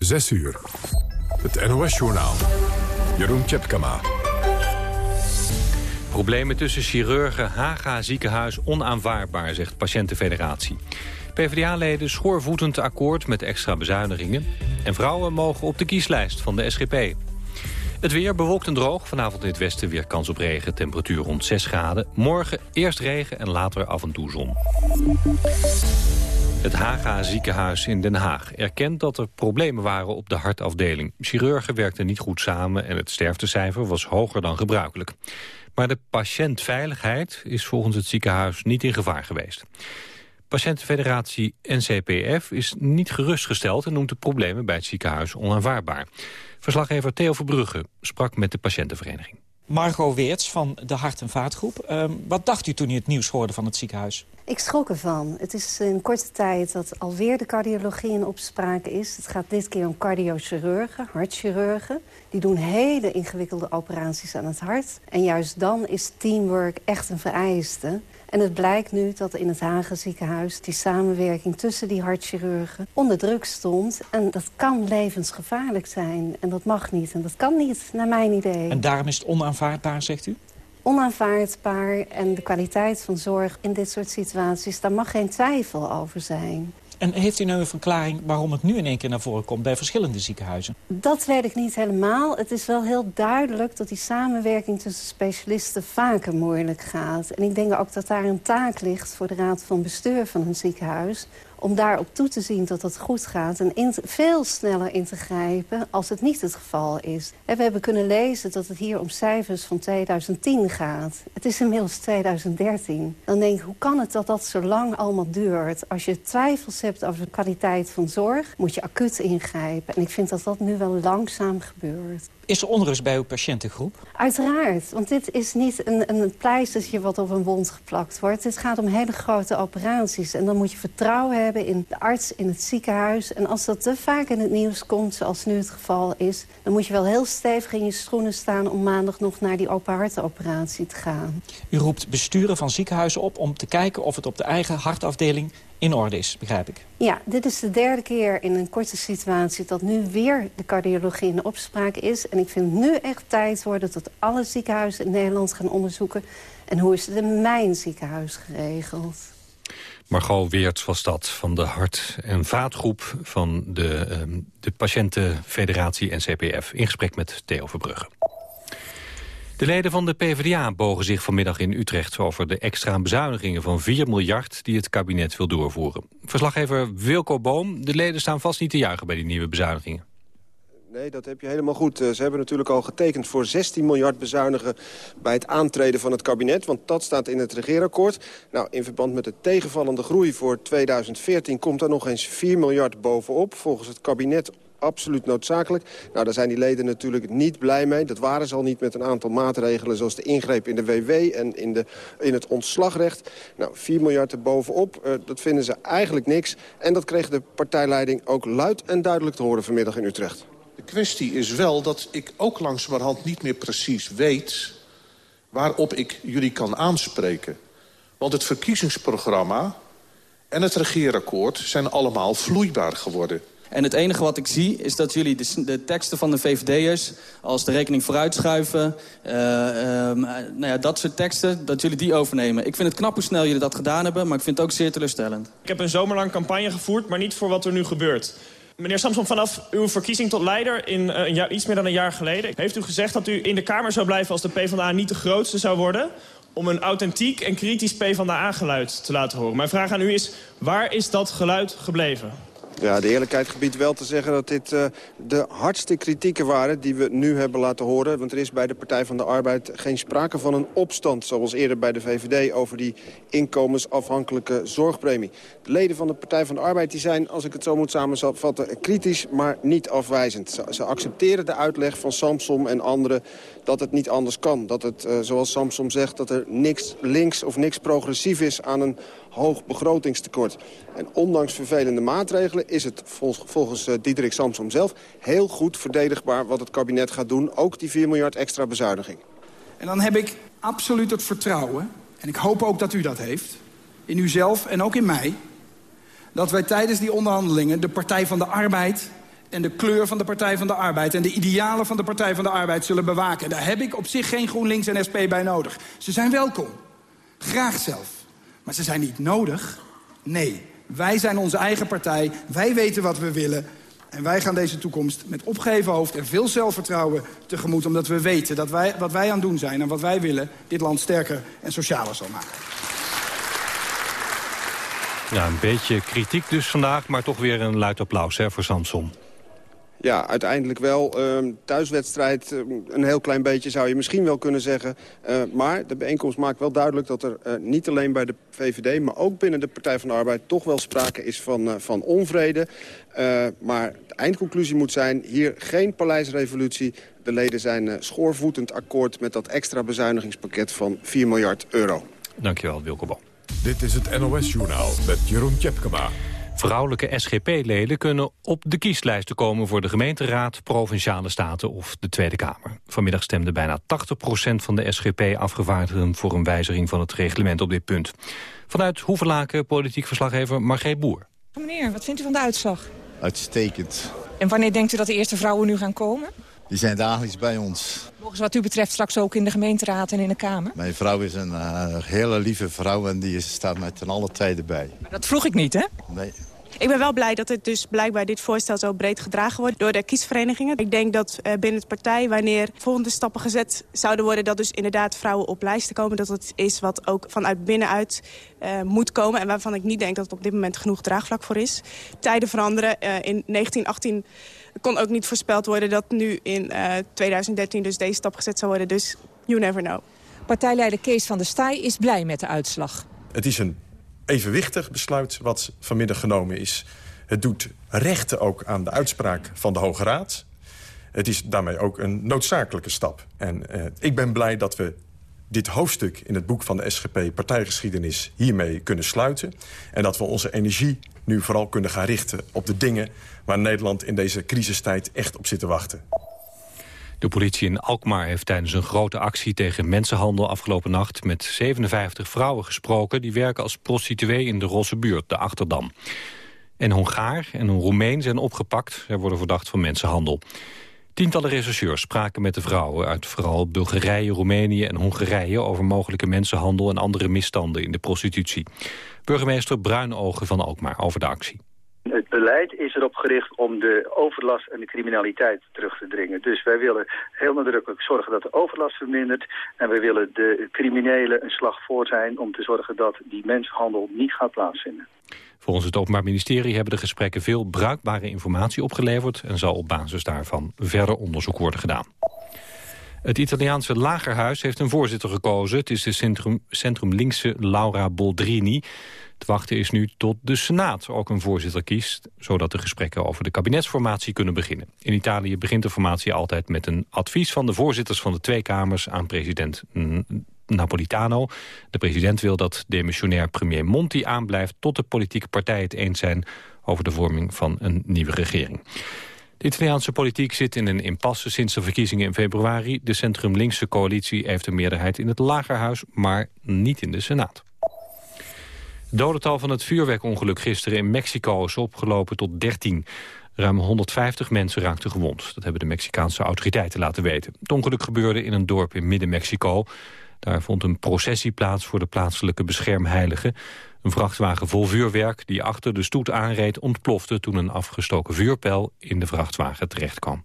6 uur. Het NOS-journaal. Jeroen Tjepkama. Problemen tussen chirurgen Haga ziekenhuis onaanvaardbaar, zegt patiëntenfederatie. PvdA-leden schoorvoetend akkoord met extra bezuinigingen. En vrouwen mogen op de kieslijst van de SGP. Het weer bewolkt en droog. Vanavond in het westen weer kans op regen. Temperatuur rond 6 graden. Morgen eerst regen en later af en toe zon. Het Haga ziekenhuis in Den Haag erkent dat er problemen waren op de hartafdeling. Chirurgen werkten niet goed samen en het sterftecijfer was hoger dan gebruikelijk. Maar de patiëntveiligheid is volgens het ziekenhuis niet in gevaar geweest. Patiëntenfederatie NCPF is niet gerustgesteld... en noemt de problemen bij het ziekenhuis onaanvaardbaar. Verslaggever Theo Verbrugge sprak met de patiëntenvereniging. Margot Weerts van de Hart- en Vaatgroep. Uh, wat dacht u toen u het nieuws hoorde van het ziekenhuis? Ik schrok ervan. Het is in korte tijd dat alweer de cardiologie in opspraak is. Het gaat dit keer om cardiochirurgen, hartchirurgen. Die doen hele ingewikkelde operaties aan het hart. En juist dan is teamwork echt een vereiste. En het blijkt nu dat in het Hagen ziekenhuis... die samenwerking tussen die hartchirurgen onder druk stond. En dat kan levensgevaarlijk zijn. En dat mag niet. En dat kan niet, naar mijn idee. En daarom is het onaanvaardbaar, zegt u? Onaanvaardbaar en de kwaliteit van zorg in dit soort situaties... daar mag geen twijfel over zijn. En heeft u nou een verklaring waarom het nu in één keer naar voren komt... bij verschillende ziekenhuizen? Dat weet ik niet helemaal. Het is wel heel duidelijk dat die samenwerking tussen specialisten vaker moeilijk gaat. En ik denk ook dat daar een taak ligt voor de raad van bestuur van een ziekenhuis om daarop toe te zien dat het goed gaat... en veel sneller in te grijpen als het niet het geval is. En we hebben kunnen lezen dat het hier om cijfers van 2010 gaat. Het is inmiddels 2013. Dan denk ik, hoe kan het dat dat zo lang allemaal duurt? Als je twijfels hebt over de kwaliteit van zorg... moet je acuut ingrijpen. En ik vind dat dat nu wel langzaam gebeurt. Is er onrust bij uw patiëntengroep? Uiteraard, want dit is niet een, een pleistertje wat op een wond geplakt wordt. Het gaat om hele grote operaties. En dan moet je vertrouwen hebben in de arts, in het ziekenhuis. En als dat te vaak in het nieuws komt, zoals nu het geval is... dan moet je wel heel stevig in je schoenen staan... om maandag nog naar die open hartenoperatie te gaan. U roept besturen van ziekenhuizen op om te kijken of het op de eigen hartafdeling in orde is, begrijp ik. Ja, dit is de derde keer in een korte situatie... dat nu weer de cardiologie in de opspraak is. En ik vind nu echt tijd worden dat alle ziekenhuizen in Nederland gaan onderzoeken... en hoe is het in mijn ziekenhuis geregeld. Margot Weert was dat van de hart- en vaatgroep van de, uh, de patiëntenfederatie NCPF... in gesprek met Theo Verbrugge. De leden van de PvdA bogen zich vanmiddag in Utrecht over de extra bezuinigingen van 4 miljard die het kabinet wil doorvoeren. Verslaggever Wilco Boom, de leden staan vast niet te juichen bij die nieuwe bezuinigingen. Nee, dat heb je helemaal goed. Eh, ze hebben natuurlijk al getekend voor 16 miljard bezuinigen... bij het aantreden van het kabinet, want dat staat in het regeerakkoord. Nou, in verband met de tegenvallende groei voor 2014... komt er nog eens 4 miljard bovenop. Volgens het kabinet absoluut noodzakelijk. Nou, daar zijn die leden natuurlijk niet blij mee. Dat waren ze al niet met een aantal maatregelen... zoals de ingreep in de WW en in, de, in het ontslagrecht. Nou, 4 miljard erbovenop, uh, dat vinden ze eigenlijk niks. En dat kreeg de partijleiding ook luid en duidelijk te horen vanmiddag in Utrecht. De kwestie is wel dat ik ook langzamerhand niet meer precies weet... waarop ik jullie kan aanspreken. Want het verkiezingsprogramma en het regeerakkoord zijn allemaal vloeibaar geworden. En het enige wat ik zie is dat jullie de, de teksten van de VVD'ers... als de rekening vooruitschuiven, uh, nou ja, dat soort teksten... dat jullie die overnemen. Ik vind het knap hoe snel jullie dat gedaan hebben... maar ik vind het ook zeer teleurstellend. Ik heb een zomerlang campagne gevoerd, maar niet voor wat er nu gebeurt. Meneer Samson, vanaf uw verkiezing tot leider in jaar, iets meer dan een jaar geleden... heeft u gezegd dat u in de Kamer zou blijven als de PvdA niet de grootste zou worden... om een authentiek en kritisch PvdA-geluid te laten horen. Mijn vraag aan u is, waar is dat geluid gebleven? Ja, de eerlijkheid gebiedt wel te zeggen dat dit uh, de hardste kritieken waren... die we nu hebben laten horen. Want er is bij de Partij van de Arbeid geen sprake van een opstand... zoals eerder bij de VVD over die inkomensafhankelijke zorgpremie. De leden van de Partij van de Arbeid die zijn, als ik het zo moet samenvatten... kritisch, maar niet afwijzend. Ze, accepteren de uitleg van Samsom en anderen dat het niet anders kan. Dat het, uh, zoals Samsom zegt, dat er niks links of niks progressief is aan een hoog begrotingstekort. En ondanks vervelende maatregelen is het volgens uh, Diederik Samsom zelf... heel goed verdedigbaar wat het kabinet gaat doen. Ook die 4 miljard extra bezuiniging. En dan heb ik absoluut het vertrouwen, en ik hoop ook dat u dat heeft... in uzelf en ook in mij, dat wij tijdens die onderhandelingen... de Partij van de Arbeid en de kleur van de Partij van de Arbeid... en de idealen van de Partij van de Arbeid zullen bewaken. Daar heb ik op zich geen GroenLinks en SP bij nodig. Ze zijn welkom. Graag zelf. Maar ze zijn niet nodig. Nee, wij zijn onze eigen partij. Wij weten wat we willen. En wij gaan deze toekomst met opgeheven hoofd en veel zelfvertrouwen tegemoet... omdat we weten dat wij, wat wij aan het doen zijn en wat wij willen... dit land sterker en socialer zal maken. Ja, een beetje kritiek dus vandaag, maar toch weer een luid applaus hè, voor Samson. Ja, uiteindelijk wel. Uh, thuiswedstrijd, uh, een heel klein beetje zou je misschien wel kunnen zeggen. Uh, maar de bijeenkomst maakt wel duidelijk dat er uh, niet alleen bij de VVD... maar ook binnen de Partij van de Arbeid toch wel sprake is van, van onvrede. maar de eindconclusie moet zijn, hier geen paleisrevolutie. De leden zijn schoorvoetend akkoord met dat extra bezuinigingspakket van 4 miljard euro. Dankjewel, Wilco Bal. Dit is het NOS-journaal met Jeroen Tjepkema. Vrouwelijke SGP-leden kunnen op de kieslijsten komen... voor de gemeenteraad, Provinciale Staten of de Tweede Kamer. Vanmiddag stemde bijna 80% van de SGP-afgevaardigden... voor een wijziging van het reglement op dit punt. Vanuit Hoevelaken, politiek verslaggever Margreet Boer. Meneer, wat vindt u van de uitslag? Uitstekend. En wanneer denkt u dat de eerste vrouwen nu gaan komen? Die zijn dagelijks bij ons. Mogen ze wat u betreft straks ook in de gemeenteraad en in de Kamer? Mijn vrouw is een uh, hele lieve vrouw en die staat mij ten alle tijden bij. Maar dat vroeg ik niet, hè? Nee. Ik ben wel blij dat het dus blijkbaar dit voorstel zo breed gedragen wordt door de kiesverenigingen. Ik denk dat uh, binnen het partij, wanneer volgende stappen gezet zouden worden... dat dus inderdaad vrouwen op lijsten komen, dat het is wat ook vanuit binnenuit uh, moet komen... en waarvan ik niet denk dat het op dit moment genoeg draagvlak voor is. Tijden veranderen. Uh, in 1918 kon ook niet voorspeld worden dat nu in 2013 dus deze stap gezet zou worden. Dus you never know. Partijleider Kees van der Staaij is blij met de uitslag. Het is een evenwichtig besluit wat vanmiddag genomen is. Het doet rechten ook aan de uitspraak van de Hoge Raad. Het is daarmee ook een noodzakelijke stap. En uh, ik ben blij dat we dit hoofdstuk in het boek van de SGP Partijgeschiedenis hiermee kunnen sluiten. En dat we onze energie nu vooral kunnen gaan richten op de dingen... waar Nederland in deze crisistijd echt op zit te wachten. De politie in Alkmaar heeft tijdens een grote actie tegen mensenhandel afgelopen nacht met 57 vrouwen gesproken die werken als prostituee in de Rosse buurt, de Achterdam. Een Hongaar en een Roemeen zijn opgepakt. Zij worden verdacht van mensenhandel. Tientallen rechercheurs spraken met de vrouwen uit vooral Bulgarije, Roemenië en Hongarije over mogelijke mensenhandel en andere misstanden in de prostitutie. Burgemeester Bruinogen van Alkmaar over de actie. Beleid is erop gericht om de overlast en de criminaliteit terug te dringen. Dus wij willen heel nadrukkelijk zorgen dat de overlast vermindert. En wij willen de criminelen een slag voor zijn om te zorgen dat die mensenhandel niet gaat plaatsvinden. Volgens het Openbaar Ministerie hebben de gesprekken veel bruikbare informatie opgeleverd... en zal op basis daarvan verder onderzoek worden gedaan. Het Italiaanse Lagerhuis heeft een voorzitter gekozen. Het is de centrum, centrum-linkse Laura Boldrini. Het wachten is nu tot de Senaat ook een voorzitter kiest... zodat de gesprekken over de kabinetsformatie kunnen beginnen. In Italië begint de formatie altijd met een advies van de voorzitters van de twee kamers... aan president Napolitano. De president wil dat demissionair premier Monti aanblijft... tot de politieke partijen het eens zijn over de vorming van een nieuwe regering. De Italiaanse politiek zit in een impasse sinds de verkiezingen in februari. De centrum-linkse coalitie heeft een meerderheid in het lagerhuis, maar niet in de Senaat. Het dodental van het vuurwerkongeluk gisteren in Mexico is opgelopen tot 13. Ruim 150 mensen raakten gewond. Dat hebben de Mexicaanse autoriteiten laten weten. Het ongeluk gebeurde in een dorp in Midden-Mexico. Daar vond een processie plaats voor de plaatselijke beschermheiligen. Een vrachtwagen vol vuurwerk die achter de stoet aanreed ontplofte... toen een afgestoken vuurpijl in de vrachtwagen terecht kwam.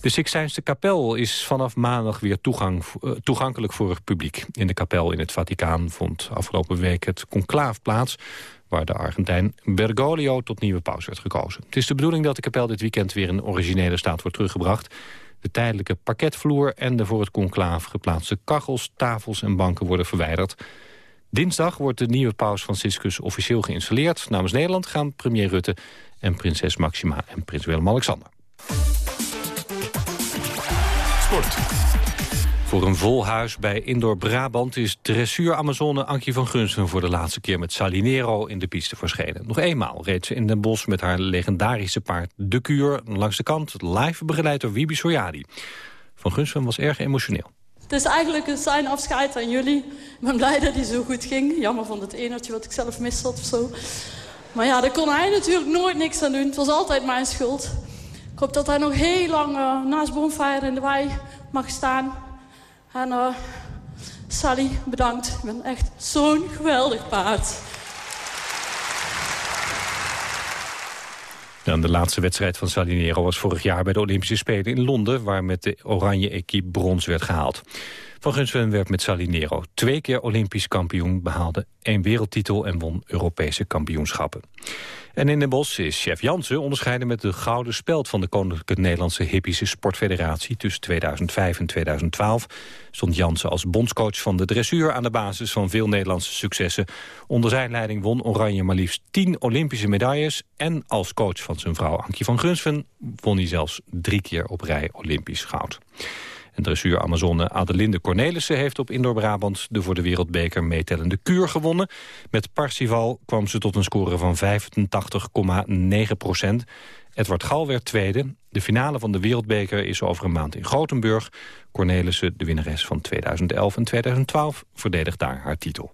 De Sixtijnse kapel is vanaf maandag weer uh, toegankelijk voor het publiek. In de kapel in het Vaticaan vond afgelopen week het conclaaf plaats... waar de Argentijn Bergoglio tot nieuwe paus werd gekozen. Het is de bedoeling dat de kapel dit weekend weer in originele staat wordt teruggebracht. De tijdelijke parketvloer en de voor het conclaaf geplaatste kachels, tafels en banken worden verwijderd. Dinsdag wordt de nieuwe paus Franciscus officieel geïnstalleerd. Namens Nederland gaan premier Rutte en prinses Maxima en prins Willem-Alexander. Sport. Voor een vol huis bij Indoor Brabant is dressuur-Amazone Ankie van Gunsen voor de laatste keer met Salinero in de piste verschenen. Nog eenmaal reed ze in Den Bosch met haar legendarische paard De Kuur langs de kant, live begeleid door Wibi Soyadi. Van Gunsen was erg emotioneel. Het is eigenlijk een zijn afscheid aan jullie. Ik ben blij dat hij zo goed ging. Jammer van het enertje wat ik zelf mis had of zo. Maar ja, daar kon hij natuurlijk nooit niks aan doen. Het was altijd mijn schuld. Ik hoop dat hij nog heel lang uh, naast Bonfire in de wei mag staan. En uh, Sally, bedankt. Ik ben echt zo'n geweldig paard. De laatste wedstrijd van Salinero was vorig jaar bij de Olympische Spelen in Londen... waar met de oranje equipe brons werd gehaald. Van Gunsven werd met Salinero twee keer Olympisch kampioen... behaalde één wereldtitel en won Europese kampioenschappen. En in Den Bosch is chef Jansen onderscheiden met de gouden speld... van de Koninklijke Nederlandse Hippische Sportfederatie. Tussen 2005 en 2012 stond Jansen als bondscoach van de dressuur... aan de basis van veel Nederlandse successen. Onder zijn leiding won Oranje maar liefst 10 Olympische medailles... en als coach van zijn vrouw Ankie van Grunsven... won hij zelfs drie keer op rij Olympisch goud. En dressuur Amazone Adelinde Cornelissen heeft op Indoor Brabant de voor de wereldbeker meetellende kuur gewonnen. Met Parsival kwam ze tot een score van 85,9 procent. Edward Gal werd tweede. De finale van de wereldbeker is over een maand in Gothenburg. Cornelissen, de winnares van 2011 en 2012, verdedigt daar haar titel.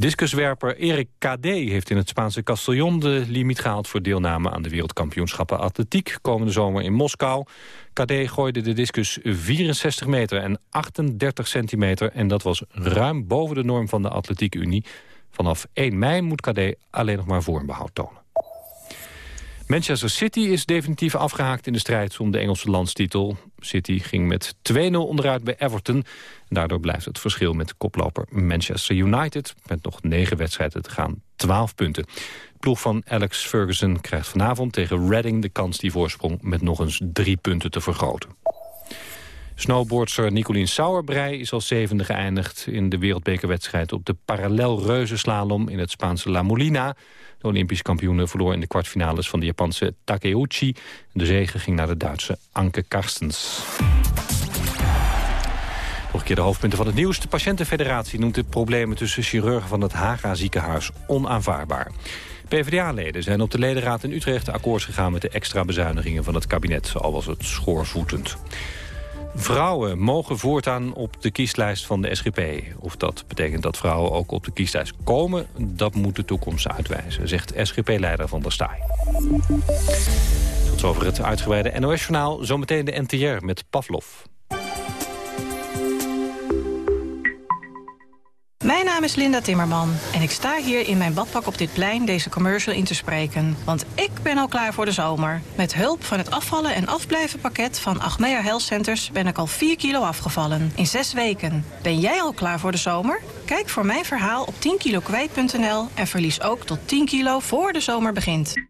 Discuswerper Erik KD heeft in het Spaanse Castellón de limiet gehaald voor deelname aan de wereldkampioenschappen atletiek komende zomer in Moskou. KD gooide de discus 64 meter en 38 centimeter en dat was ruim boven de norm van de Atletiek Unie. Vanaf 1 mei moet KD alleen nog maar vormbehoud tonen. Manchester City is definitief afgehaakt in de strijd om de Engelse landstitel. City ging met 2-0 onderuit bij Everton. Daardoor blijft het verschil met koploper Manchester United... met nog negen wedstrijden te gaan, 12 punten. De ploeg van Alex Ferguson krijgt vanavond tegen Reading... de kans die voorsprong met nog eens drie punten te vergroten. Snowboardster Nicolien Sauerbrei is als zevende geëindigd... in de wereldbekerwedstrijd op de parallel reuzenslalom in het Spaanse La Molina. De Olympisch kampioene verloor in de kwartfinales van de Japanse Takeuchi. De zege ging naar de Duitse Anke Karstens. Nog een keer de hoofdpunten van het nieuws. De patiëntenfederatie noemt de problemen tussen chirurgen van het Haga ziekenhuis onaanvaardbaar. PvdA-leden zijn op de ledenraad in Utrecht akkoord gegaan met de extra bezuinigingen van het kabinet, al was het schoorvoetend. Vrouwen mogen voortaan op de kieslijst van de SGP. Of dat betekent dat vrouwen ook op de kieslijst komen... dat moet de toekomst uitwijzen, zegt SGP-leider Van der Staaij. Tot zover het uitgebreide NOS-journaal. Zometeen de NTR met Pavlov. Mijn naam is Linda Timmerman en ik sta hier in mijn badpak op dit plein deze commercial in te spreken. Want ik ben al klaar voor de zomer. Met hulp van het afvallen en afblijven pakket van Achmea Health Centers ben ik al 4 kilo afgevallen. In 6 weken. Ben jij al klaar voor de zomer? Kijk voor mijn verhaal op 10kilokwijt.nl en verlies ook tot 10 kilo voor de zomer begint.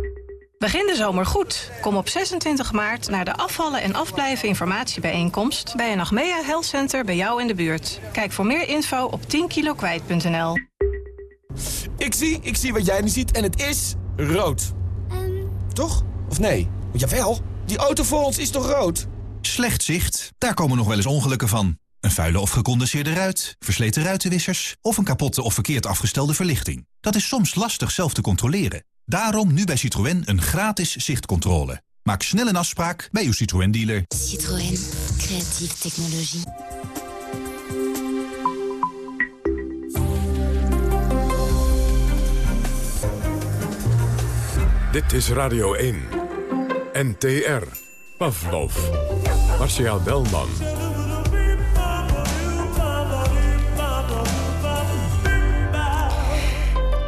Begin de zomer goed. Kom op 26 maart naar de afvallen en afblijven informatiebijeenkomst... bij een Achmea Health Center bij jou in de buurt. Kijk voor meer info op 10kilokwijt.nl. Ik zie, ik zie wat jij nu ziet en het is rood. Toch? Of nee? Jawel, die auto voor ons is toch rood? Slecht zicht, daar komen nog wel eens ongelukken van. Een vuile of gecondenseerde ruit, versleten ruitenwissers... of een kapotte of verkeerd afgestelde verlichting. Dat is soms lastig zelf te controleren. Daarom nu bij Citroën een gratis zichtcontrole. Maak snel een afspraak bij uw Citroën-dealer. Citroën. Creatieve technologie. Dit is Radio 1. NTR. Pavlov. Marcia Belman.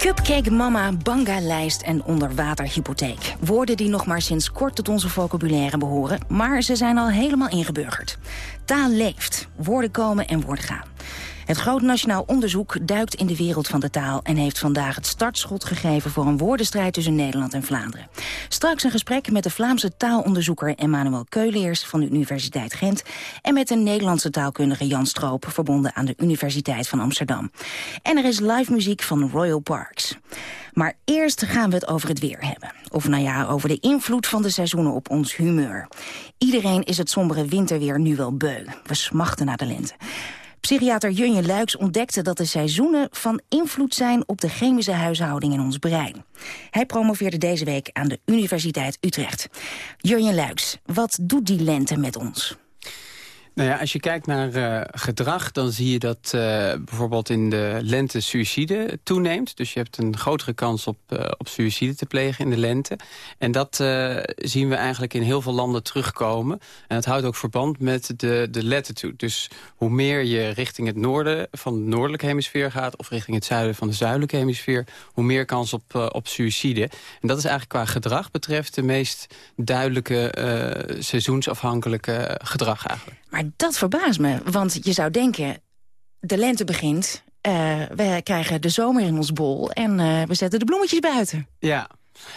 Cupcake Mama, Banga-lijst en onderwaterhypotheek. Woorden die nog maar sinds kort tot onze vocabulaire behoren... maar ze zijn al helemaal ingeburgerd. Taal leeft, woorden komen en woorden gaan. Het Groot Nationaal Onderzoek duikt in de wereld van de taal... en heeft vandaag het startschot gegeven voor een woordenstrijd tussen Nederland en Vlaanderen. Straks een gesprek met de Vlaamse taalonderzoeker Emmanuel Keuleers van de Universiteit Gent... en met een Nederlandse taalkundige Jan Stroop, verbonden aan de Universiteit van Amsterdam. En er is live muziek van Royal Parks. Maar eerst gaan we het over het weer hebben. Of nou ja, over de invloed van de seizoenen op ons humeur. Iedereen is het sombere winterweer nu wel beu. We smachten naar de lente. Psychiater Junje Luiks ontdekte dat de seizoenen van invloed zijn op de chemische huishouding in ons brein. Hij promoveerde deze week aan de Universiteit Utrecht. Junje Luiks, wat doet die lente met ons? Nou ja, als je kijkt naar uh, gedrag, dan zie je dat uh, bijvoorbeeld in de lente suïcide toeneemt. Dus je hebt een grotere kans op, uh, op suïcide te plegen in de lente. En dat zien we eigenlijk in heel veel landen terugkomen. En dat houdt ook verband met de, de latitude. Dus hoe meer je richting het noorden van de noordelijke hemisfeer gaat... of richting het zuiden van de zuidelijke hemisfeer... hoe meer kans op, op suïcide. En dat is eigenlijk qua gedrag betreft de meest duidelijke seizoensafhankelijke gedrag eigenlijk. Maar dat verbaast me, want je zou denken... de lente begint, uh, we krijgen de zomer in ons bol... en uh, we zetten de bloemetjes buiten. Ja,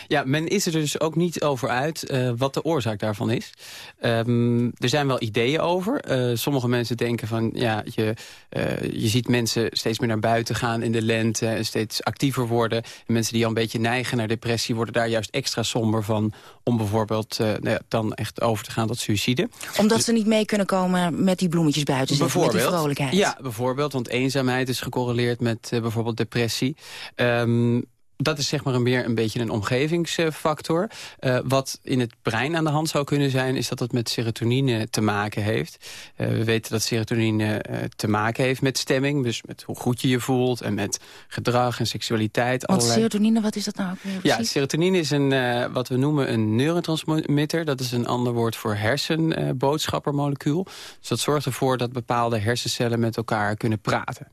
ja, men is er dus ook niet over uit uh, wat de oorzaak daarvan is. Um, er zijn wel ideeën over. Uh, sommige mensen denken van, ja, je, uh, je ziet mensen steeds meer naar buiten gaan in de lente... en steeds actiever worden. En mensen die al een beetje neigen naar depressie... worden daar juist extra somber van... om bijvoorbeeld nou ja, dan echt over te gaan tot suïcide. Omdat ze niet mee kunnen komen met die bloemetjes buiten zitten, met die vrolijkheid. Ja, bijvoorbeeld, want eenzaamheid is gecorreleerd met bijvoorbeeld depressie. Um, dat is zeg maar een meer een beetje een omgevingsfactor. Uh, wat in het brein aan de hand zou kunnen zijn... is dat het met serotonine te maken heeft. Uh, we weten dat serotonine uh, te maken heeft met stemming. Dus met hoe goed je je voelt en met gedrag en seksualiteit. Want allerlei... serotonine, wat is dat nou ook weer Ja, serotonine is een, wat we noemen een neurotransmitter. Dat is een ander woord voor hersenboodschappermolecuul. dus dat zorgt ervoor dat bepaalde hersencellen met elkaar kunnen praten.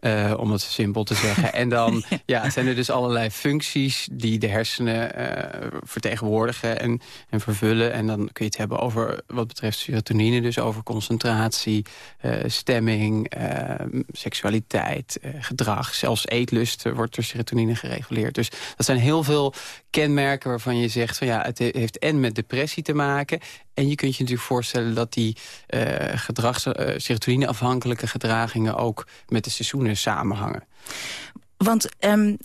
Uh, om het simpel te zeggen. En dan ja, zijn er dus allerlei functies die de hersenen uh, vertegenwoordigen en, en vervullen. En dan kun je het hebben over wat betreft serotonine. Dus over concentratie, uh, stemming, seksualiteit, gedrag. Zelfs eetlust wordt door serotonine gereguleerd. Dus dat zijn heel veel kenmerken waarvan je zegt... van ja, het heeft en met depressie te maken... En je kunt je natuurlijk voorstellen dat die uh, gedrags, serotonine-afhankelijke gedragingen... ook met de seizoenen samenhangen. Want um,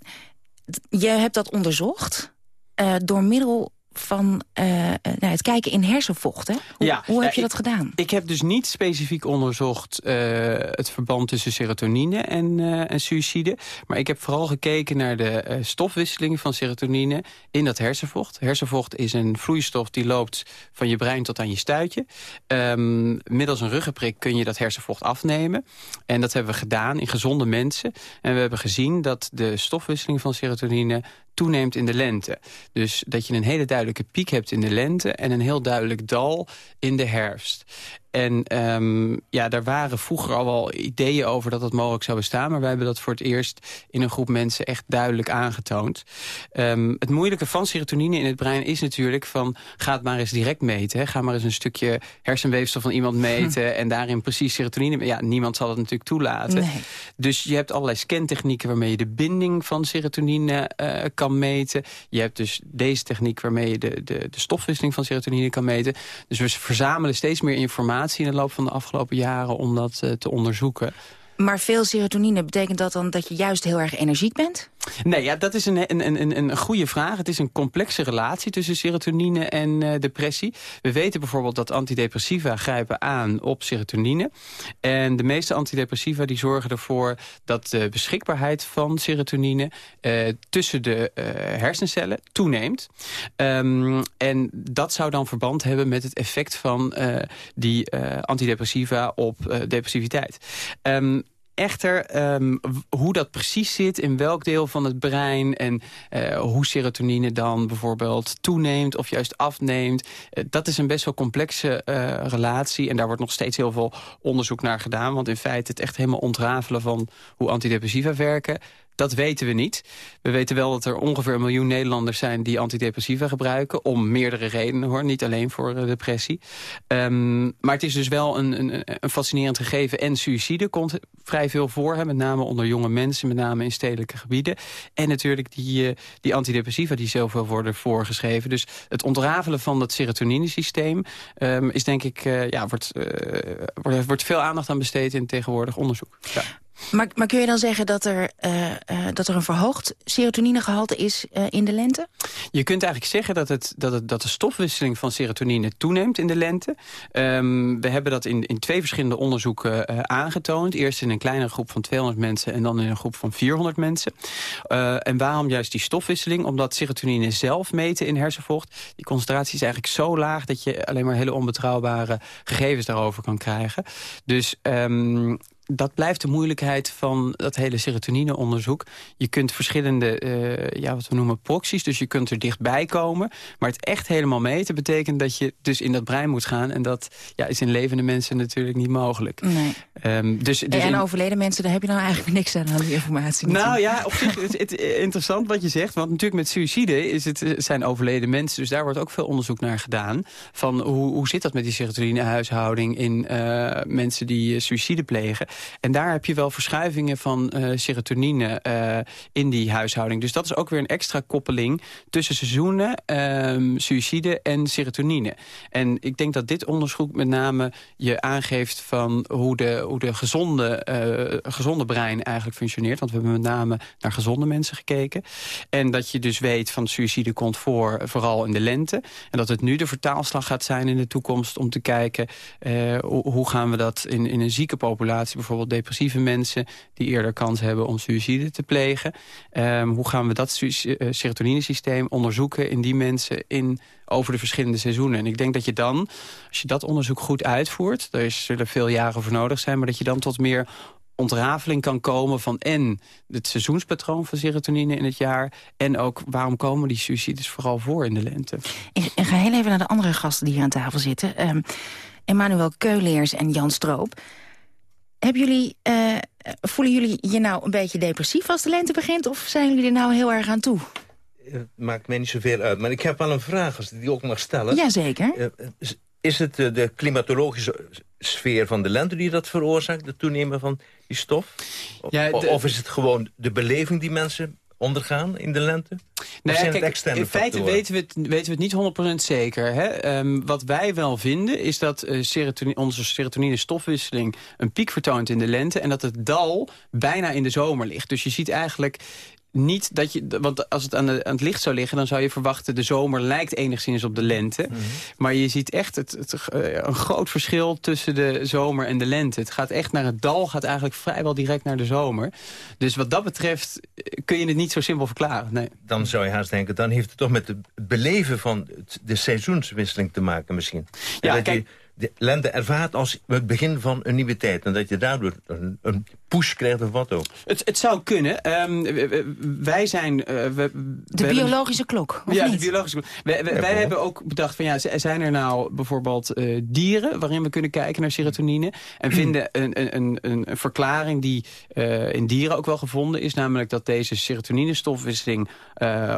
je hebt dat onderzocht uh, door middel van uh, nou, het kijken in hersenvocht. Hè? Hoe, ja, hoe heb uh, je dat ik, gedaan? Ik heb dus niet specifiek onderzocht uh, het verband tussen serotonine en, en suïcide. Maar ik heb vooral gekeken naar de stofwisseling van serotonine in dat hersenvocht. Hersenvocht is een vloeistof die loopt van je brein tot aan je stuitje. Um, middels een ruggenprik kun je dat hersenvocht afnemen. En dat hebben we gedaan in gezonde mensen. En we hebben gezien dat de stofwisseling van serotonine toeneemt in de lente. Dus dat je een hele duidelijke piek hebt in de lente... en een heel duidelijk dal in de herfst. En um, ja, daar waren vroeger al wel ideeën over dat dat mogelijk zou bestaan. Maar wij hebben dat voor het eerst in een groep mensen echt duidelijk aangetoond. Um, het moeilijke van serotonine in het brein is natuurlijk van... ga het maar eens direct meten. Hè. Ga maar eens een stukje hersenweefsel van iemand meten... Hm. en daarin precies serotonine... Ja, niemand zal dat natuurlijk toelaten. Nee. Dus je hebt allerlei scantechnieken waarmee je de binding van serotonine uh, kan meten. Je hebt dus deze techniek waarmee je de, de, de stofwisseling van serotonine kan meten. Dus we verzamelen steeds meer informatie in de loop van de afgelopen jaren om dat uh, te onderzoeken. Maar veel serotonine, betekent dat dan dat je juist heel erg energiek bent? Nee, ja, dat is een, een, een, een goede vraag. Het is een complexe relatie tussen serotonine en uh, depressie. We weten bijvoorbeeld dat antidepressiva grijpen aan op serotonine. En de meeste antidepressiva die zorgen ervoor dat de beschikbaarheid van serotonine uh, tussen de uh, hersencellen toeneemt. Um, en dat zou dan verband hebben met het effect van die antidepressiva op depressiviteit. Um, Echter, um, hoe dat precies zit, in welk deel van het brein... en uh, hoe serotonine dan bijvoorbeeld toeneemt of juist afneemt... Uh, dat is een best wel complexe uh, relatie. En daar wordt nog steeds heel veel onderzoek naar gedaan. Want in feite het echt helemaal ontrafelen van hoe antidepressiva werken dat weten we niet. We weten wel dat er ongeveer een miljoen Nederlanders zijn... die antidepressiva gebruiken, om meerdere redenen, hoor. Niet alleen voor uh, depressie. Um, maar het is dus wel een, een, een, fascinerend gegeven. En suïcide komt vrij veel voor, hè, met name onder jonge mensen... met name in stedelijke gebieden. En natuurlijk die, uh, die antidepressiva die zoveel worden voorgeschreven. Dus het ontrafelen van dat serotoninesysteem... Um, is denk ik, uh, ja, wordt, wordt, wordt veel aandacht aan besteed in tegenwoordig onderzoek. Ja. Maar, kun je dan zeggen dat er, uh, uh, dat er een verhoogd serotoninegehalte is uh, in de lente? Je kunt eigenlijk zeggen dat, het, dat, het, dat de stofwisseling van serotonine toeneemt in de lente. Um, we hebben dat in, in twee verschillende onderzoeken aangetoond. Eerst in een kleinere groep van 200 mensen en dan in een groep van 400 mensen. en waarom juist die stofwisseling? Omdat serotonine zelf meten in hersenvocht. Die concentratie is eigenlijk zo laag dat je alleen maar hele onbetrouwbare gegevens daarover kan krijgen. Dus um, dat blijft de moeilijkheid van dat hele serotonine-onderzoek. Je kunt verschillende, uh, ja, wat we noemen proxies, dus je kunt er dichtbij komen. Maar het echt helemaal meten betekent dat je dus in dat brein moet gaan. En dat ja, is in levende mensen natuurlijk niet mogelijk. Nee. Um, dus, dus en in... overleden mensen, daar heb je nou eigenlijk niks aan, aan die informatie. Nou ja, op zich het, het, interessant wat je zegt. Want natuurlijk met suïcide is het, zijn overleden mensen. Dus daar wordt ook veel onderzoek naar gedaan. Van hoe, hoe zit dat met die serotonine-huishouding in uh, mensen die uh, suïcide plegen. En daar heb je wel verschuivingen van uh, serotonine in die huishouding. Dus dat is ook weer een extra koppeling tussen seizoenen, um, suïcide en serotonine. En ik denk dat dit onderzoek met name je aangeeft van hoe de, hoe de gezonde, uh, gezonde brein eigenlijk functioneert. Want we hebben met name naar gezonde mensen gekeken. En dat je dus weet van suïcide komt voor, vooral in de lente. En dat het nu de vertaalslag gaat zijn in de toekomst om te kijken hoe, hoe gaan we dat in, in een zieke populatie bijvoorbeeld depressieve mensen... die eerder kans hebben om suïcide te plegen. Um, hoe gaan we dat serotoninesysteem onderzoeken in die mensen... in over de verschillende seizoenen. En ik denk dat je dan, als je dat onderzoek goed uitvoert... er zullen veel jaren voor nodig zijn... maar dat je dan tot meer ontrafeling kan komen van en het seizoenspatroon van serotonine in het jaar... en ook waarom komen die suicides vooral voor in de lente. En ga heel even naar de andere gasten die hier aan tafel zitten. Um, Emmanuel Keuleers en Jan Stroop. Hebben jullie, uh, voelen jullie je nou een beetje depressief als de lente begint... of zijn jullie er nou heel erg aan toe? Het maakt mij niet zoveel uit, maar ik heb wel een vraag, als ik die ook mag stellen. Jazeker. Uh, is het de klimatologische sfeer van de lente die dat veroorzaakt, de toenemen van die stof? Ja, Of is het gewoon de beleving die mensen ondergaan in de lente? Nou ja, kijk, in feite weten we, het, weten we het niet 100% zeker. Hè? Um, wat wij wel vinden is dat uh, serotonine, onze serotonine stofwisseling een piek vertoont in de lente... en dat het dal bijna in de zomer ligt. Dus je ziet eigenlijk niet dat je... Want als het aan, de, aan, het licht zou liggen... dan zou je verwachten... de zomer lijkt enigszins op de lente. Mhm. Maar je ziet echt het, het, uh, een groot verschil tussen de zomer en de lente. Het gaat echt naar het dal, gaat eigenlijk vrijwel direct naar de zomer. Dus wat dat betreft kun je het niet zo simpel verklaren. Nee. Dan zou je haast denken... dan heeft het toch met het beleven van de seizoenswisseling te maken misschien. Ja, kijk de lente ervaart als het begin van een nieuwe tijd. En dat je daardoor een, een push krijgt of wat ook. Het, het zou kunnen. Um, wij zijn... Uh, we, de biologische klok, Ja, niet? de biologische klok. Wij, wij, wij hebben ook bedacht van ja, zijn er nou bijvoorbeeld uh, dieren... waarin we kunnen kijken naar serotonine... en vinden een, een, een, een verklaring die uh, in dieren ook wel gevonden is... namelijk dat deze serotoninestofwisseling,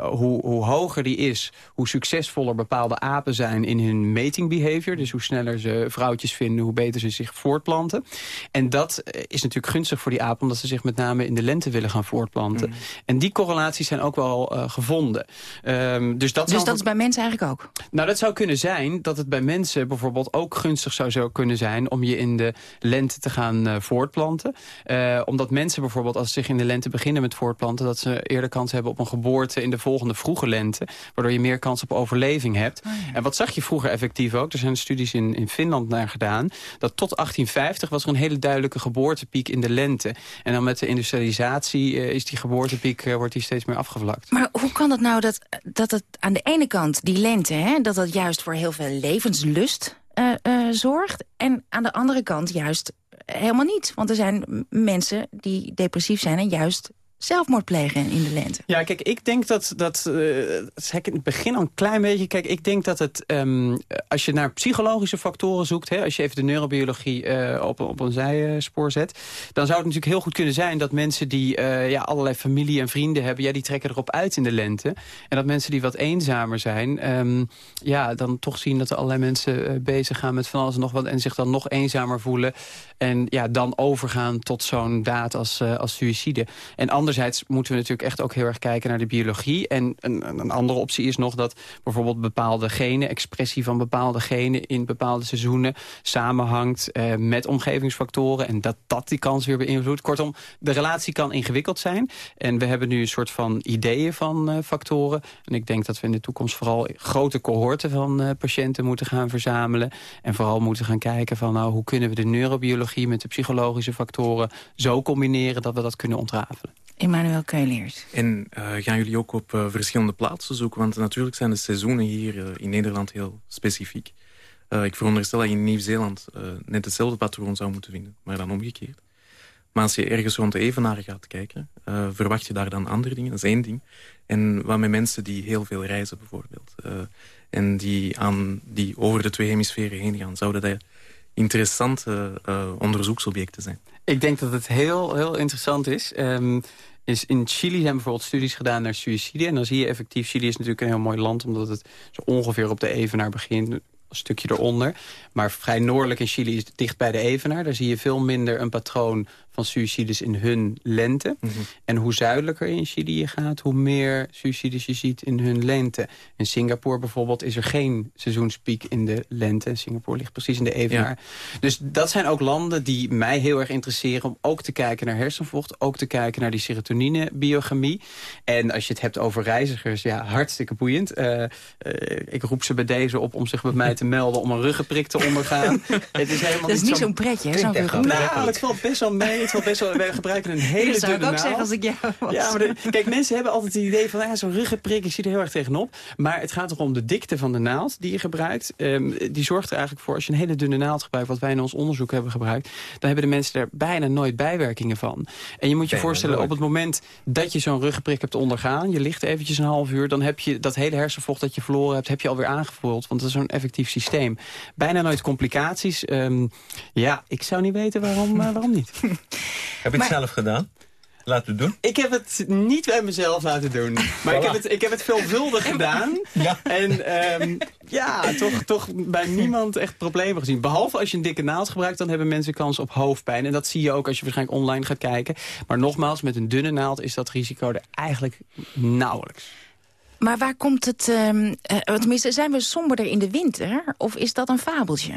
hoe, hoe hoger die is... hoe succesvoller bepaalde apen zijn in hun mating behavior... dus hoe sneller ze vrouwtjes vinden, hoe beter ze zich voortplanten. En dat eh, is natuurlijk gunstig voor die apen, omdat ze zich met name in de lente willen gaan voortplanten. Mm. En die correlaties zijn ook wel uh, gevonden. Um, dus dat, dus dat is bij mensen eigenlijk ook? Nou, dat zou kunnen zijn dat het bij mensen bijvoorbeeld ook gunstig zou, zou kunnen zijn... om je in de lente te gaan uh, voortplanten. Uh, omdat mensen bijvoorbeeld, als ze zich in de lente beginnen met voortplanten... dat ze eerder kans hebben op een geboorte in de volgende vroege lente. Waardoor je meer kans op overleving hebt. Oh, ja. En wat zag je vroeger effectief ook? Er zijn studies in, in Finland naar gedaan. Dat tot 1850 was er een hele duidelijke geboortepiek in de lente. En dan met de industrialisatie uh, is die geboortepiek uh, wordt die steeds meer afgevlakt. Maar hoe kan het nou dat, dat het aan de ene kant, die lente... Hè, dat dat juist voor heel veel levenslust uh, zorgt... en aan de andere kant juist helemaal niet. Want er zijn mensen die depressief zijn en juist zelfmoord plegen in de lente. Ja, kijk, ik denk dat... dat zei ik in het begin al een klein beetje. Kijk, ik denk dat het... Um, als je naar psychologische factoren zoekt... Hè, als je even de neurobiologie uh, op, op een zijspoor zet... dan zou het natuurlijk heel goed kunnen zijn... dat mensen die uh, ja, allerlei familie en vrienden hebben... ja, die trekken erop uit in de lente. En dat mensen die wat eenzamer zijn... Um, ja, dan toch zien dat er allerlei mensen bezig gaan met van alles en nog wat... en zich dan nog eenzamer voelen. En ja, dan overgaan tot zo'n daad als, als suïcide. En anderzijds moeten we natuurlijk echt ook heel erg kijken naar de biologie. En een, een andere optie is nog dat bijvoorbeeld bepaalde genen... expressie van bepaalde genen in bepaalde seizoenen... samenhangt uh, met omgevingsfactoren en dat dat die kans weer beïnvloedt. Kortom, de relatie kan ingewikkeld zijn. En we hebben nu een soort van ideeën van uh, factoren. En ik denk dat we in de toekomst vooral grote cohorten van uh, patiënten moeten gaan verzamelen. En vooral moeten gaan kijken van nou, hoe kunnen we de neurobiologie met de psychologische factoren zo combineren dat we dat kunnen ontrafelen. Emmanuel Keuleers. En uh, gaan jullie ook op uh, verschillende plaatsen zoeken? Want natuurlijk zijn de seizoenen hier uh, in Nederland heel specifiek. ik veronderstel dat je in Nieuw-Zeeland net hetzelfde patroon zou moeten vinden, maar dan omgekeerd. Maar als je ergens rond de evenaren gaat kijken, verwacht je daar dan andere dingen. Dat is één ding. En wat met mensen die heel veel reizen bijvoorbeeld. en die, aan, die over de twee hemisferen heen gaan, zouden dat interessante onderzoeksobjecten zijn. Ik denk dat het heel, heel interessant is. Um, is in Chili zijn bijvoorbeeld studies gedaan naar suïcide. En dan zie je effectief, Chili is natuurlijk een heel mooi land... omdat het zo ongeveer op de evenaar begint, een stukje eronder. Maar vrij noordelijk in Chili is dicht bij de evenaar. Daar zie je veel minder een patroon van suicides in hun lente. Mm -hmm. En hoe zuidelijker in Chili je gaat, hoe meer suicides je ziet in hun lente. In Singapore bijvoorbeeld is er geen seizoenspiek in de lente. Singapore ligt precies in de evenaar. Ja. Dus dat zijn ook landen die mij heel erg interesseren... om ook te kijken naar hersenvocht, ook te kijken naar die serotonine-biochemie. En als je het hebt over reizigers, ja, hartstikke boeiend. Uh, uh, ik roep ze bij deze op om zich met mij te melden... om een ruggenprik te ondergaan. het is helemaal dat is niet zo'n pretje, hè? Zo'n nou, het valt best wel mee het wel best wel, wij gebruiken een hele dat zou ik ook naald. zeggen als ik jou was. Ja, maar de, kijk, mensen hebben altijd het idee van ja, zo'n ruggenprik, ik zie er heel erg tegenop. Maar het gaat toch om de dikte van de naald die je gebruikt. Um, die zorgt er eigenlijk voor, als je een hele dunne naald gebruikt, wat wij in ons onderzoek hebben gebruikt, dan hebben de mensen er bijna nooit bijwerkingen van. En je moet je bijna voorstellen, nooit. op het moment dat je zo'n ruggenprik hebt ondergaan, je ligt eventjes een half uur, dan heb je dat hele hersenvocht dat je verloren hebt, heb je alweer aangevuld. Want dat is zo'n effectief systeem. Bijna nooit complicaties. Um, ja, ik zou niet weten waarom, uh, waarom niet. Heb je het zelf gedaan? Laten we doen. Ik heb het niet bij mezelf laten doen. Maar voilà. ik, heb het, ik heb het veelvuldig gedaan. Ja. En um, ja, toch, toch bij niemand echt problemen gezien. Behalve als je een dikke naald gebruikt, dan hebben mensen kans op hoofdpijn. En dat zie je ook als je waarschijnlijk online gaat kijken. Maar nogmaals, met een dunne naald is dat risico er eigenlijk nauwelijks. Maar waar komt het... Um, uh, tenminste, zijn we somberder in de winter? Of is dat een fabeltje?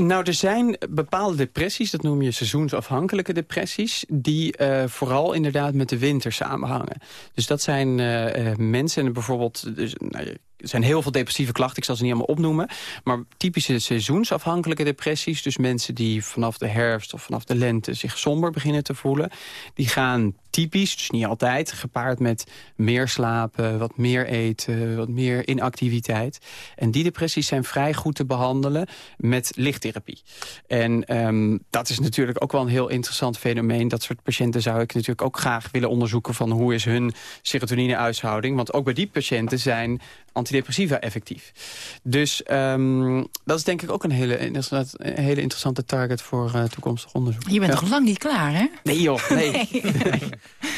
Nou, er zijn bepaalde depressies, dat noem je seizoensafhankelijke depressies... die uh, vooral inderdaad met de winter samenhangen. Dus dat zijn uh, mensen, bijvoorbeeld... Dus, nou, er zijn heel veel depressieve klachten, ik zal ze niet allemaal opnoemen. Maar typische seizoensafhankelijke depressies... dus mensen die vanaf de herfst of vanaf de lente zich somber beginnen te voelen... die gaan typisch, dus niet altijd, gepaard met meer slapen... wat meer eten, wat meer inactiviteit. En die depressies zijn vrij goed te behandelen met lichttherapie. En um, dat is natuurlijk ook wel een heel interessant fenomeen. Dat soort patiënten zou ik natuurlijk ook graag willen onderzoeken... van hoe is hun serotonine-uitshouding. Want ook bij die patiënten zijn antidepressiva effectief. Dus um, dat is denk ik ook een hele, een hele interessante target voor uh, toekomstig onderzoek. Je bent ja. nog lang niet klaar, hè? Nee joh, nee. nee. nee.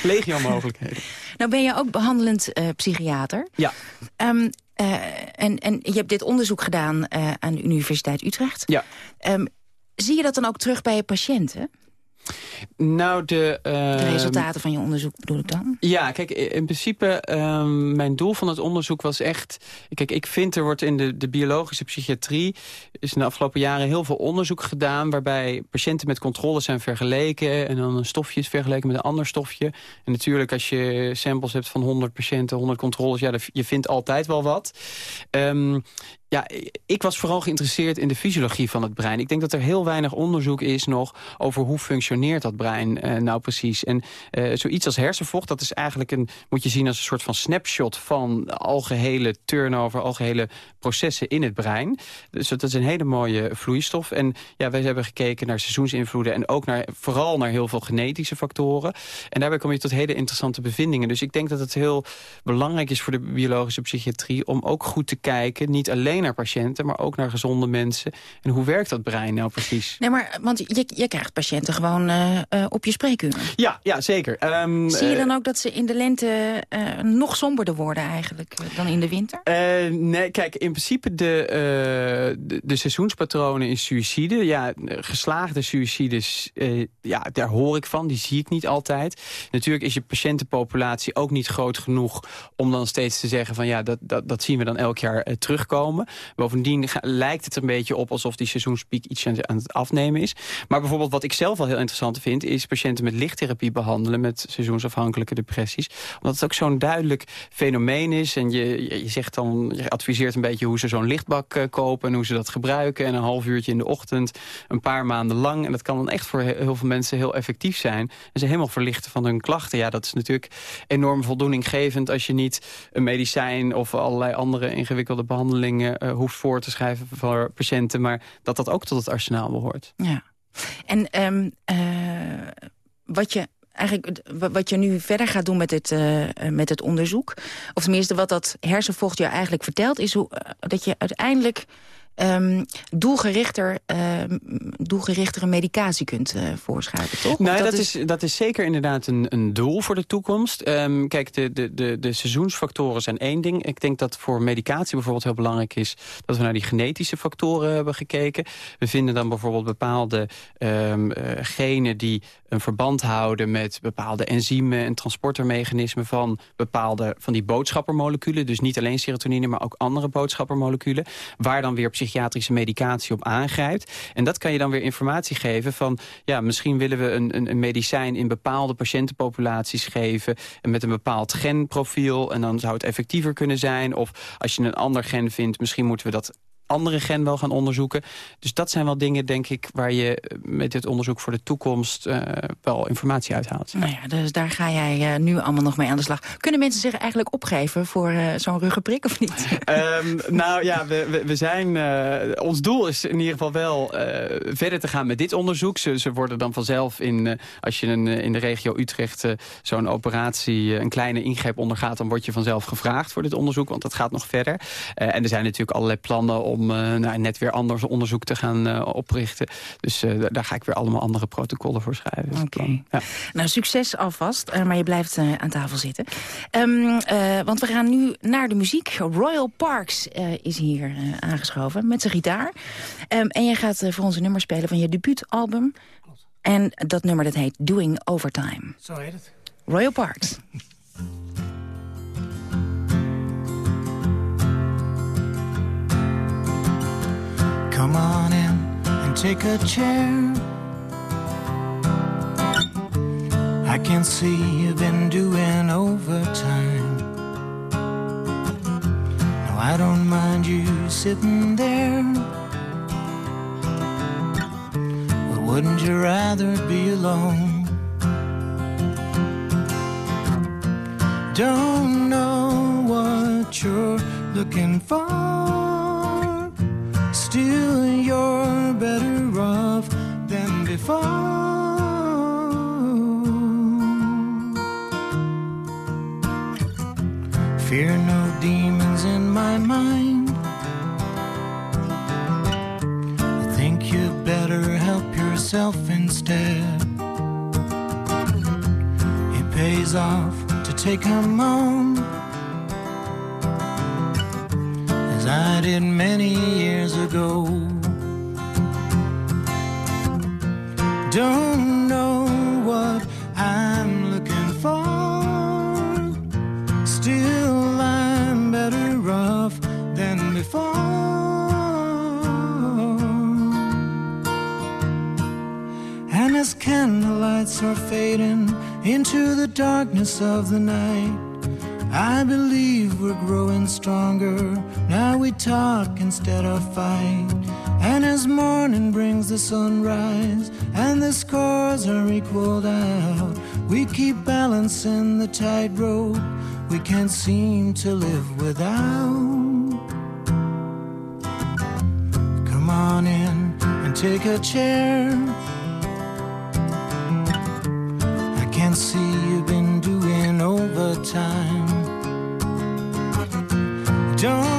Legio mogelijkheden. Nou ben je ook behandelend uh, psychiater. Ja. Um, uh, en, en je hebt dit onderzoek gedaan aan de Universiteit Utrecht. Ja. Um, zie je dat dan ook terug bij je patiënten? Nou, de... Uh, de resultaten van je onderzoek bedoel ik dan? Ja, kijk, in principe, um, mijn doel van het onderzoek was echt... Kijk, ik vind er wordt in de, de biologische psychiatrie... is in de afgelopen jaren heel veel onderzoek gedaan... waarbij patiënten met controle zijn vergeleken... en dan een stofje is vergeleken met een ander stofje. En natuurlijk, als je samples hebt van 100 patiënten, 100 controles... ja, je vindt altijd wel wat. Um, ja, ik was vooral geïnteresseerd in de fysiologie van het brein. Ik denk dat er heel weinig onderzoek is nog over hoe functioneert dat brein uh, nou precies. En uh, zoiets als hersenvocht, dat is eigenlijk een, moet je zien als een soort van snapshot van algehele turnover, algehele processen in het brein. Dus dat is een hele mooie vloeistof. En ja, wij hebben gekeken naar seizoensinvloeden en ook naar, vooral naar heel veel genetische factoren. En daarbij kom je tot hele interessante bevindingen. Dus ik denk dat het heel belangrijk is voor de biologische psychiatrie om ook goed te kijken, niet alleen naar patiënten, maar ook naar gezonde mensen. En hoe werkt dat brein nou precies? Nee, maar want je, je krijgt patiënten gewoon uh, uh, op je spreekuur. Ja, ja zeker. Um, Zie je dan ook dat ze in de lente uh, nog somberder worden eigenlijk dan in de winter? nee, kijk, in principe de, de, de, seizoenspatronen in suïcide, ja, geslaagde suïcides, ja, daar hoor ik van, die zie ik niet altijd. Natuurlijk is je patiëntenpopulatie ook niet groot genoeg om dan steeds te zeggen van ja, dat, dat, dat zien we dan elk jaar terugkomen. Bovendien lijkt het een beetje op alsof die seizoenspiek iets aan het afnemen is. Maar bijvoorbeeld wat ik zelf wel heel interessant vind... is patiënten met lichttherapie behandelen met seizoensafhankelijke depressies. Omdat het ook zo'n duidelijk fenomeen is. En je, je, zegt dan, je adviseert een beetje hoe ze zo'n lichtbak uh, kopen... en hoe ze dat gebruiken. En een half uurtje in de ochtend, een paar maanden lang. En dat kan dan echt voor heel veel mensen heel effectief zijn. En ze helemaal verlichten van hun klachten. Ja, dat is natuurlijk enorm voldoeninggevend... als je niet een medicijn of allerlei andere ingewikkelde behandelingen hoeft voor te schrijven voor patiënten... maar dat dat ook tot het arsenaal behoort. Ja. En um, uh, wat je eigenlijk wat je nu verder gaat doen met het, uh, met het onderzoek... of tenminste wat dat hersenvocht je eigenlijk vertelt... is hoe, dat je uiteindelijk um, doelgerichter, um, doelgerichtere medicatie kunt uh, voorschrijven, toch? Nou, dat, dat, is, dat is zeker inderdaad een, een doel voor de toekomst. Um, kijk, de, de, de, de seizoensfactoren zijn één ding. Ik denk dat voor medicatie bijvoorbeeld heel belangrijk is... dat we naar die genetische factoren hebben gekeken. We vinden dan bijvoorbeeld bepaalde uh, genen die een verband houden... met bepaalde enzymen en transportermechanismen van bepaalde van die boodschappermoleculen. Dus niet alleen serotonine, maar ook andere boodschappermoleculen. Waar dan weer psychiatrische medicatie op aangrijpt. En dat kan je dan weer informatie geven van... ja, misschien willen we een, een, een medicijn in bepaalde patiëntenpopulaties geven... en met een bepaald genprofiel en dan zou het effectiever kunnen zijn. Of als je een ander gen vindt, misschien moeten we dat andere gen wel gaan onderzoeken. Dus dat zijn wel dingen, denk ik, waar je eh, met dit onderzoek voor de toekomst uh, wel informatie uithaalt. Nou ja, dus daar ga jij uh, nu allemaal nog mee aan de slag. Kunnen mensen zich eigenlijk opgeven voor uh, zo'n ruggenprik of niet? Um, nou ja, we, we, we zijn, ons doel is in ieder geval wel verder te gaan met dit onderzoek. Ze, ze worden dan vanzelf, in, als je een, in de regio Utrecht zo'n operatie, een kleine ingreep ondergaat, dan word je vanzelf gevraagd voor dit onderzoek, want dat gaat nog verder. en er zijn natuurlijk allerlei plannen om om uh, nou, net weer anders onderzoek te gaan uh, oprichten. Dus uh, daar ga ik weer allemaal andere protocollen voor schrijven. Oké. Okay. Ja. Nou, succes alvast, maar je blijft aan tafel zitten. Um, want we gaan nu naar de muziek. Royal Parks is hier aangeschoven met zijn gitaar. Um, en jij gaat voor ons een nummer spelen van je debuutalbum. En dat nummer dat heet Doing Overtime. Zo heet het. Royal Parks. Come on in and take a chair. I can see you've been doing overtime. No, I don't mind you sitting there. But wouldn't you rather be alone? Don't know what you're looking for still you're better off than before. Fear no demons in my mind. I think you better help yourself instead. It pays off to take them I did many years ago. Don't know what I'm looking for. Still, I'm better off than before. And as candlelights are fading into the darkness of the night I believe we're growing stronger. Now we talk instead of fight. And as morning brings the sunrise, and the scores are equaled out, we keep balancing the tightrope we can't seem to live without. Come on in and take a chair. I can see you've been doing overtime. Don't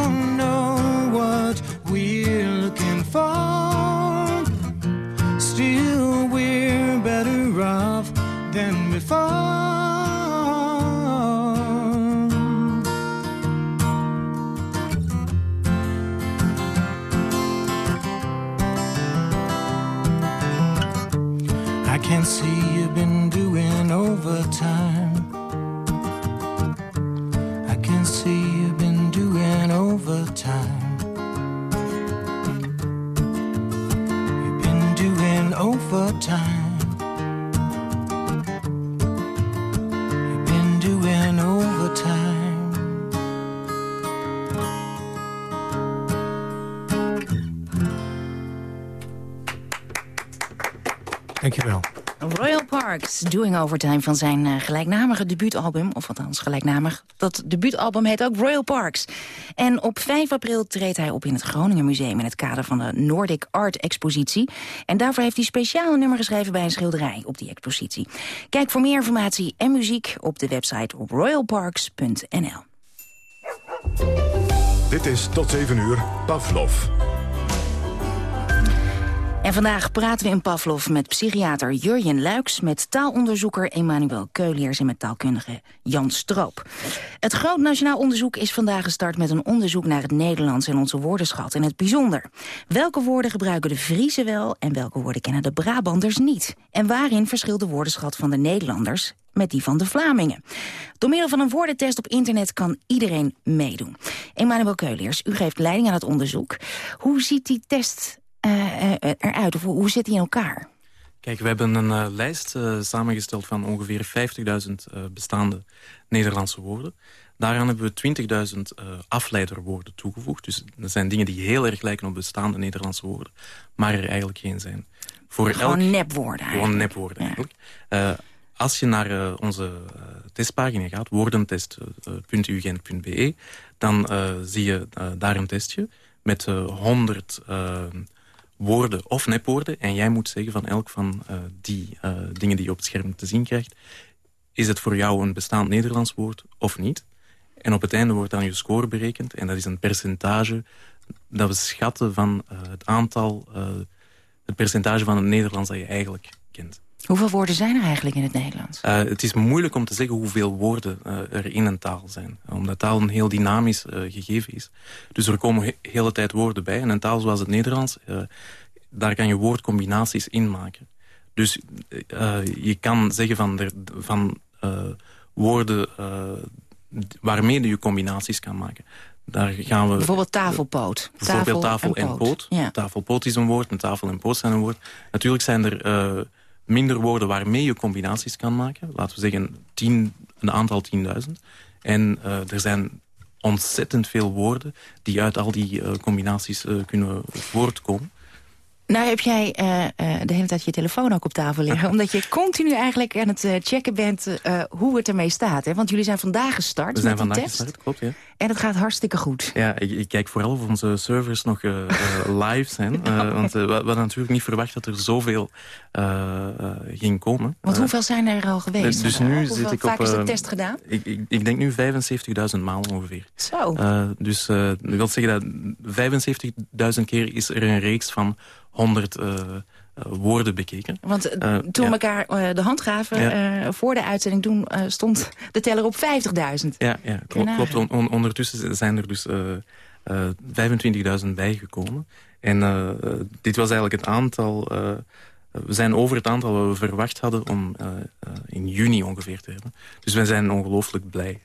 Parks, Doing Overtime van zijn uh, gelijknamige debuutalbum. Of althans gelijknamig. Dat debuutalbum heet ook Royal Parks. En op 5 april treedt hij op in het Groningen Museum... in het kader van de Nordic Art Expositie. En daarvoor heeft hij speciaal een nummer geschreven bij een schilderij op die expositie. Kijk voor meer informatie en muziek op de website royalparks.nl. Dit is tot 7 uur Pavlov. En vandaag praten we in Pavlov met psychiater Jurjen Luiks... met taalonderzoeker Emmanuel Keuliers en met taalkundige Jan Stroop. Het Groot Nationaal Onderzoek is vandaag gestart met een onderzoek... naar het Nederlands en onze woordenschat in het bijzonder. Welke woorden gebruiken de Friese wel en welke woorden kennen de Brabanders niet? En waarin verschilt de woordenschat van de Nederlanders met die van de Vlamingen. Door middel van een woordentest op internet kan iedereen meedoen. Emmanuel Keuliers, u geeft leiding aan het onderzoek. Hoe ziet die test uh, eruit? Of hoe zit die in elkaar? Kijk, we hebben een uh, lijst uh, samengesteld van ongeveer 50.000 bestaande Nederlandse woorden. Daaraan hebben we 20.000 afleiderwoorden toegevoegd. Dus dat zijn dingen die heel erg lijken op bestaande Nederlandse woorden, maar er eigenlijk geen zijn. Voor gewoon elk, nepwoorden eigenlijk. Gewoon nepwoorden eigenlijk. als je naar onze testpagina gaat, woordentest.ugent.be, dan zie je daar een testje met 100 woorden of nepwoorden. En jij moet zeggen van elk van uh, die uh, dingen die je op het scherm te zien krijgt... is het voor jou een bestaand Nederlands woord of niet? En op het einde wordt dan je score berekend. En dat is een percentage dat we schatten van uh, het aantal... het percentage van het Nederlands dat je eigenlijk kent. Hoeveel woorden zijn er eigenlijk in het Nederlands? Uh, het is moeilijk om te zeggen hoeveel woorden uh, er in een taal zijn. Omdat taal een heel dynamisch uh, gegeven is. Dus er komen de he hele tijd woorden bij. En een taal zoals het Nederlands, daar kan je woordcombinaties in maken. Dus je kan zeggen van, de, van woorden waarmee je combinaties kan maken. Daar gaan we, bijvoorbeeld tafelpoot. Bijvoorbeeld tafel, en, en poot. poot. Ja. Tafelpoot is een woord en tafel en poot zijn een woord. Natuurlijk zijn er minder woorden waarmee je combinaties kan maken. Laten we zeggen tien, een aantal tienduizend. En uh, er zijn ontzettend veel woorden die uit al die uh, combinaties uh, kunnen voortkomen. Nou heb jij uh, uh, de hele tijd je telefoon ook op tafel liggen. omdat je continu eigenlijk aan het uh, checken bent hoe het ermee staat. Hè? Want jullie zijn vandaag gestart We zijn met vandaag test. gestart, klopt, ja. En het gaat hartstikke goed. Ja, ik, ik kijk vooral of onze servers nog live zijn. want we, we hadden natuurlijk niet verwacht dat er zoveel ging komen. Want hoeveel zijn er al geweest? Dus nu hoeveel zit ik vaak op... is de test gedaan? Ik, ik, ik denk nu 75.000 maal ongeveer. Zo. dus dat wil zeggen dat 75.000 keer is er een reeks van 100 uh, woorden bekeken. Want uh, toen we elkaar uh, de hand gaven voor de uitzending... toen stond de teller op 50.000. Ja, ja klopt. klopt. On, on, ondertussen zijn er dus 25.000 bijgekomen. En dit was eigenlijk het aantal... we zijn over het aantal wat we verwacht hadden om in juni ongeveer te hebben. Dus wij zijn ongelooflijk blij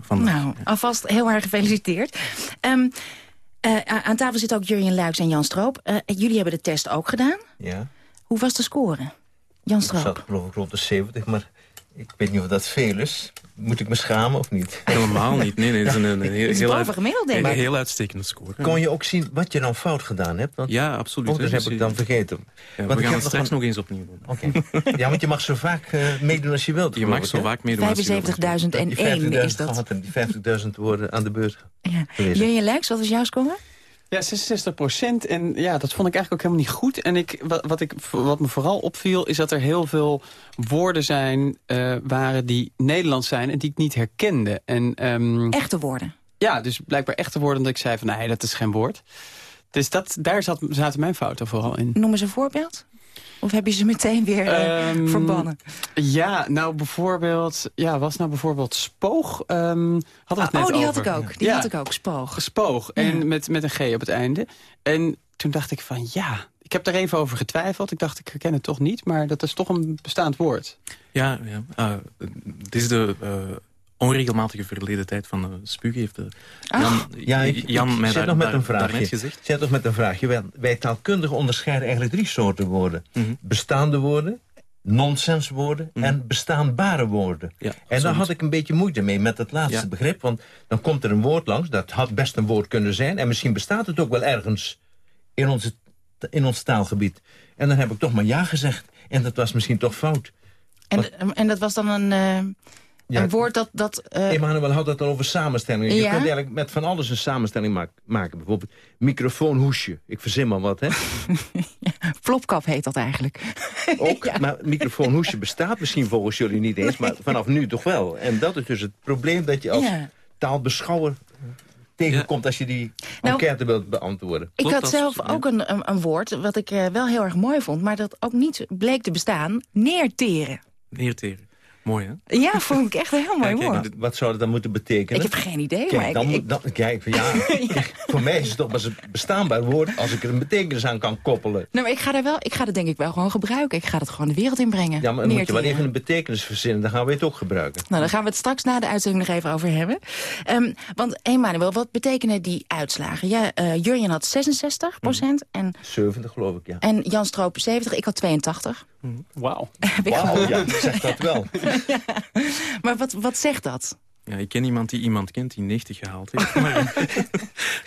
van. Nou, alvast heel erg gefeliciteerd. Um, Uh, aan tafel zit ook Jurjen Luiks en Jan Stroop. Uh, jullie hebben de test ook gedaan. Ja. Hoe was de score? Jan Stroop. Ik zat geloof ik rond de 70, maar Ik weet niet of dat veel is. Moet ik me schamen of niet? Helemaal niet. Nee, nee, het is een, een, heel, is heel, een heel uitstekende score. Kon je ook zien wat je dan fout gedaan hebt? Want, Ja, absoluut. Dat hè. heb Dus ik je- dan vergeten. Ja, Want we gaan het straks een- nog eens opnieuw doen. Oké. Ja, want je mag zo vaak eh, meedoen als je wilt. Je mag zo vaak meedoen als je wilt. 75.001 Die is dat. en die 50.000 woorden aan de beurt Ja. Jurjen Lijks, wat is jouw score? Ja, 66 procent. En ja, dat vond ik eigenlijk ook helemaal niet goed. En ik, wat, wat, ik, wat me vooral opviel, is dat er heel veel woorden zijn... eh, waren die Nederlands zijn en die ik niet herkende. En, ehm, Echte woorden? Ja, dus blijkbaar echte woorden dat ik zei van... nee, dat is geen woord. Dus dat, daar zat, zaten mijn fouten vooral in. Noem eens een voorbeeld. Of heb je ze meteen weer eh, Ehm, verbannen? Ja, nou bijvoorbeeld... Ja, was nou bijvoorbeeld spoog? ehm hadden we het Ah, net oh, die over. had ik ook. Die Ja. had ik ook, spoog. Spoog. En met, met een G op het einde. En toen dacht ik van ja, ik heb daar even over getwijfeld. Ik dacht ik herken het toch niet, maar dat is toch een bestaand woord. Ja, ja. Uh, het is de uh, onregelmatige verleden tijd van uh, spugen. Heeft de Jan, ja, ik, Jan ik mij zit daar, nog met daar, een vraagje. gezegd. Zit nog met een vraagje. Wij, wij taalkundigen onderscheiden eigenlijk drie soorten woorden. Mm -hmm. Bestaande woorden, nonsenswoorden mm -hmm. en bestaanbare woorden. Ja, en daar had ik een beetje moeite mee met het laatste ja. begrip. Want dan komt er een woord langs, dat had best een woord kunnen zijn. En misschien bestaat het ook wel ergens in, onze, in ons taalgebied. En dan heb ik toch maar ja gezegd. En dat was misschien toch fout. En, Want, en dat was dan een... Uh... Ja, een woord dat... dat uh... Emmanuel had het al over samenstellingen. Ja? Je kunt eigenlijk met van alles een samenstelling ma maken. Bijvoorbeeld microfoonhoesje. Ik verzin maar wat, hè? flopkap heet dat eigenlijk. Ook, ja. maar microfoonhoesje bestaat misschien volgens jullie niet eens... maar vanaf nu toch wel. En dat is dus het probleem dat je als ja. taalbeschouwer tegenkomt als je die nou, enquête wilt beantwoorden. Ik had zelf ook een, een, een, woord wat ik uh, wel heel erg mooi vond... maar dat ook niet bleek te bestaan. Neerteren. Neerteren. Mooi, hè? Ja, vond ik echt een heel mooi kijk, woord. Wat zou dat dan moeten betekenen? Ik heb geen idee, kijk, maar dan, ik... Dan, kijk, ja, ja. voor mij is het toch pas een bestaanbaar woord... als ik er een betekenis aan kan koppelen. Nou, maar ik ga, er wel, ik ga dat denk ik wel gewoon gebruiken. Ik ga het gewoon de wereld inbrengen. Ja, maar dan moet je wel even een betekenis verzinnen. Dan gaan we het ook gebruiken. Nou, daar gaan we het straks na de uitzending nog even over hebben. Um, want, Emanuel, wat betekenen die uitslagen? Ja, uh, Jurjen had 66 procent. En, 70 geloof ik, ja. En Jan Stroop 70, ik had 82. Mm. Wauw. Wow, ja, zeg dat wel. ja. Maar wat, wat zegt dat? Ja, ik ken iemand die iemand kent die 90 gehaald heeft. maar,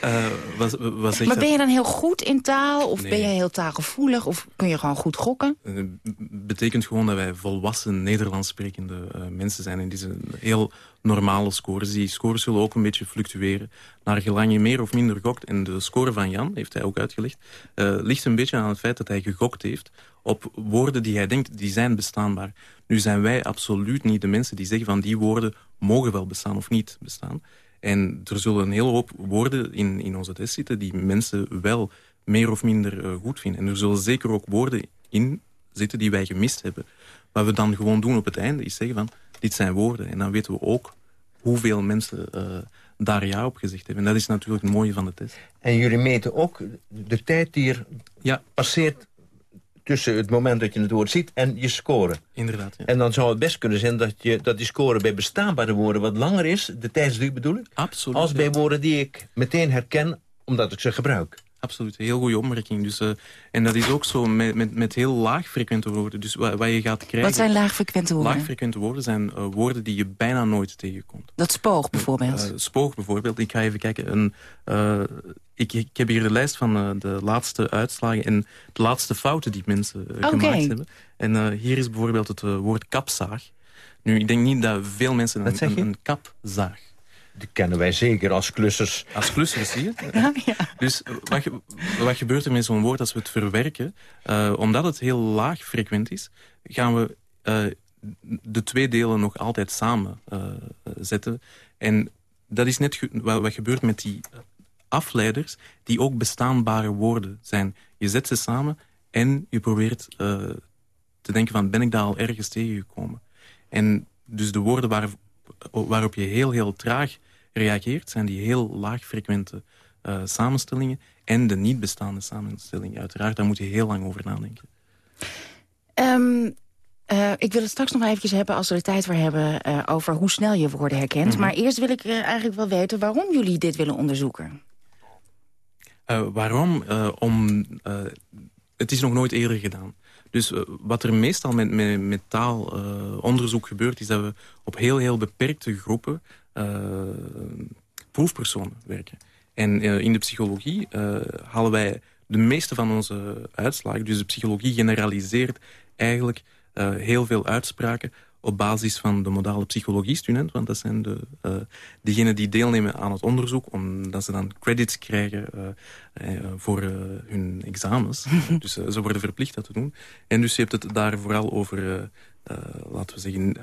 uh, wat, wat maar ben je dan heel goed in taal? Of nee. ben je heel taalgevoelig? Of kun je gewoon goed gokken? Uh, betekent gewoon dat wij volwassen Nederlands sprekende uh, mensen zijn. En die zijn heel normale scores. Die scores zullen ook een beetje fluctueren. Naar gelang je meer of minder gokt. En de score van Jan, heeft hij ook uitgelegd... Uh, ligt een beetje aan het feit dat hij gegokt heeft... op woorden die hij denkt, die zijn bestaanbaar. Nu zijn wij absoluut niet de mensen die zeggen van die woorden mogen wel bestaan of niet bestaan. En er zullen een hele hoop woorden in, in onze test zitten die mensen wel meer of minder uh, goed vinden. En er zullen zeker ook woorden in zitten die wij gemist hebben. Wat we dan gewoon doen op het einde is zeggen van dit zijn woorden. En dan weten we ook hoeveel mensen uh, daar ja op gezegd hebben. En dat is natuurlijk het mooie van de test. En jullie meten ook de tijd die er ja. passeert tussen het moment dat je het woord ziet en je score. Inderdaad, ja. En dan zou het best kunnen zijn dat, je, dat die score bij bestaanbare woorden wat langer is, de tijdsduur bedoel ik, Absoluut, als bij ja. woorden die ik meteen herken omdat ik ze gebruik. Absoluut, heel goede opmerking. Dus, uh, en dat is ook zo met, met, met heel laagfrequente woorden. Dus wat, wat je gaat krijgen... Wat zijn laagfrequente woorden? Laagfrequente woorden zijn uh, woorden die je bijna nooit tegenkomt. Dat spoog bijvoorbeeld? Uh, spoog bijvoorbeeld. Ik ga even kijken. Een, ik, ik heb hier de lijst van de laatste uitslagen en de laatste fouten die mensen okay. gemaakt hebben. En hier is bijvoorbeeld het woord kapzaag. Nu, ik denk niet dat veel mensen een, een, een kapzaag die kennen wij zeker als klussers. Als klussers, zie je? Ja, ja. Dus wat, wat, gebeurt er met zo'n woord als we het verwerken? Uh, omdat het heel laag frequent is, gaan we uh, de twee delen nog altijd samen uh, zetten. En dat is net wat, wat gebeurt met die afleiders, die ook bestaanbare woorden zijn. Je zet ze samen en je probeert te denken van, ben ik daar al ergens tegengekomen? En dus de woorden waar, waarop je heel, heel traag reageert... zijn die heel laagfrequente uh, samenstellingen... en de niet bestaande samenstellingen. Uiteraard, daar moet je heel lang over nadenken. Um, uh, ik wil het straks nog eventjes hebben, als we er tijd voor hebben... Uh, over hoe snel je woorden herkent. Mm -hmm. Maar eerst wil ik eigenlijk wel weten waarom jullie dit willen onderzoeken. waarom? om het is nog nooit eerder gedaan. Dus wat er meestal met, met, met taalonderzoek gebeurt... is dat we op heel, heel beperkte groepen proefpersonen werken. En in de psychologie halen wij de meeste van onze uitslagen... dus de psychologie generaliseert eigenlijk heel veel uitspraken op basis van de modale psychologie-student. Want dat zijn de, uh, diegenen die deelnemen aan het onderzoek... omdat ze dan credits krijgen uh, uh, voor hun examens. dus ze worden verplicht dat te doen. En dus je hebt het daar vooral over... laten we zeggen,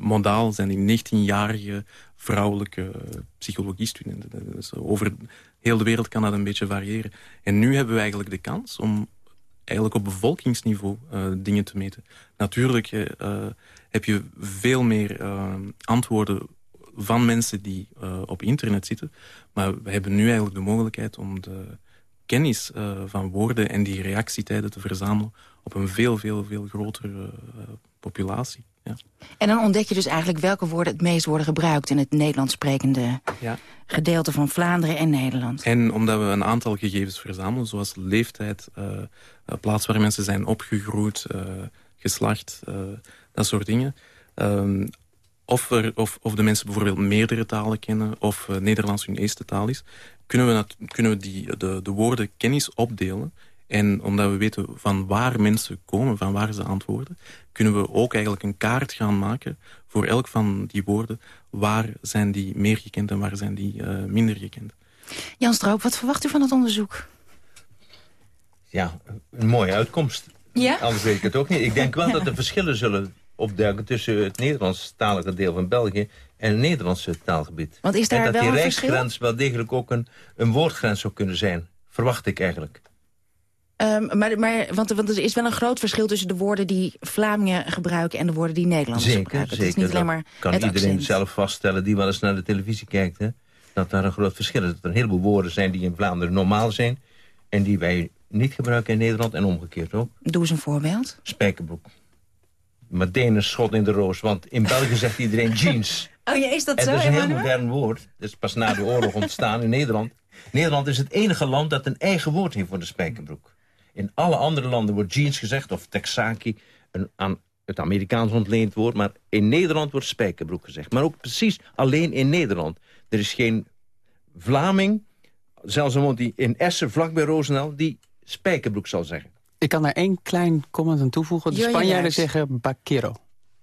modaal zijn die 19-jarige vrouwelijke psychologie-studenten. Dus over heel de wereld kan dat een beetje variëren. En nu hebben we eigenlijk de kans om eigenlijk op bevolkingsniveau dingen te meten. Natuurlijk heb je veel meer uh, antwoorden van mensen die uh, op internet zitten. Maar we hebben nu eigenlijk de mogelijkheid om de kennis uh, van woorden en die reactietijden te verzamelen op een veel, veel, veel grotere populatie. Ja. En dan ontdek je dus eigenlijk welke woorden het meest worden gebruikt... in het Nederlands sprekende ja. gedeelte van Vlaanderen en Nederland. En omdat we een aantal gegevens verzamelen, zoals leeftijd... plaats waar mensen zijn opgegroeid, geslacht dat soort dingen. Um, of, er, of, of, de mensen bijvoorbeeld meerdere talen kennen... of uh, Nederlands hun eerste taal is... kunnen we, dat, kunnen we die, de, de woorden kennis opdelen... En omdat we weten van waar mensen komen, van waar ze antwoorden... kunnen we ook eigenlijk een kaart gaan maken voor elk van die woorden. Waar zijn die meer gekend en waar zijn die uh, minder gekend. Jan Stroop, wat verwacht u van het onderzoek? Ja, een mooie uitkomst. Ja? Anders weet ik het ook niet. Ik denk wel dat er verschillen zullen opduiken tussen het Nederlandstalige deel van België en het Nederlandse taalgebied. Want is daar en dat die reisgrens wel degelijk ook een, een woordgrens zou kunnen zijn. Verwacht ik eigenlijk. Um, maar, maar want, want, er is wel een groot verschil tussen de woorden die Vlamingen gebruiken... en de woorden die Nederlanders zeker, gebruiken. Zeker, het is niet alleen maar kan iedereen accent. zelf vaststellen die wel eens naar de televisie kijkt. Hè? Dat daar een groot verschil is. Dat er een heleboel woorden zijn die in Vlaanderen normaal zijn... en die wij niet gebruiken in Nederland en omgekeerd ook. Doe eens een voorbeeld. Spijkerbroek meteen een schot in de roos. Want in België zegt iedereen jeans. Oh ja, is dat en zo, dat is een heel modern woord. Dat is pas na de oorlog ontstaan in Nederland. Nederland is het enige land dat een eigen woord heeft voor de spijkerbroek. In alle andere landen wordt jeans gezegd, of Texaki, een aan het Amerikaans ontleend woord. Maar in Nederland wordt spijkerbroek gezegd. Maar ook precies alleen in Nederland. Er is geen Vlaming, zelfs iemand die in Essen, vlakbij Roosendaal, die spijkerbroek zal zeggen. Ik kan daar één klein comment aan toevoegen. De Ja, ja, Spanjaarden zeggen baquero.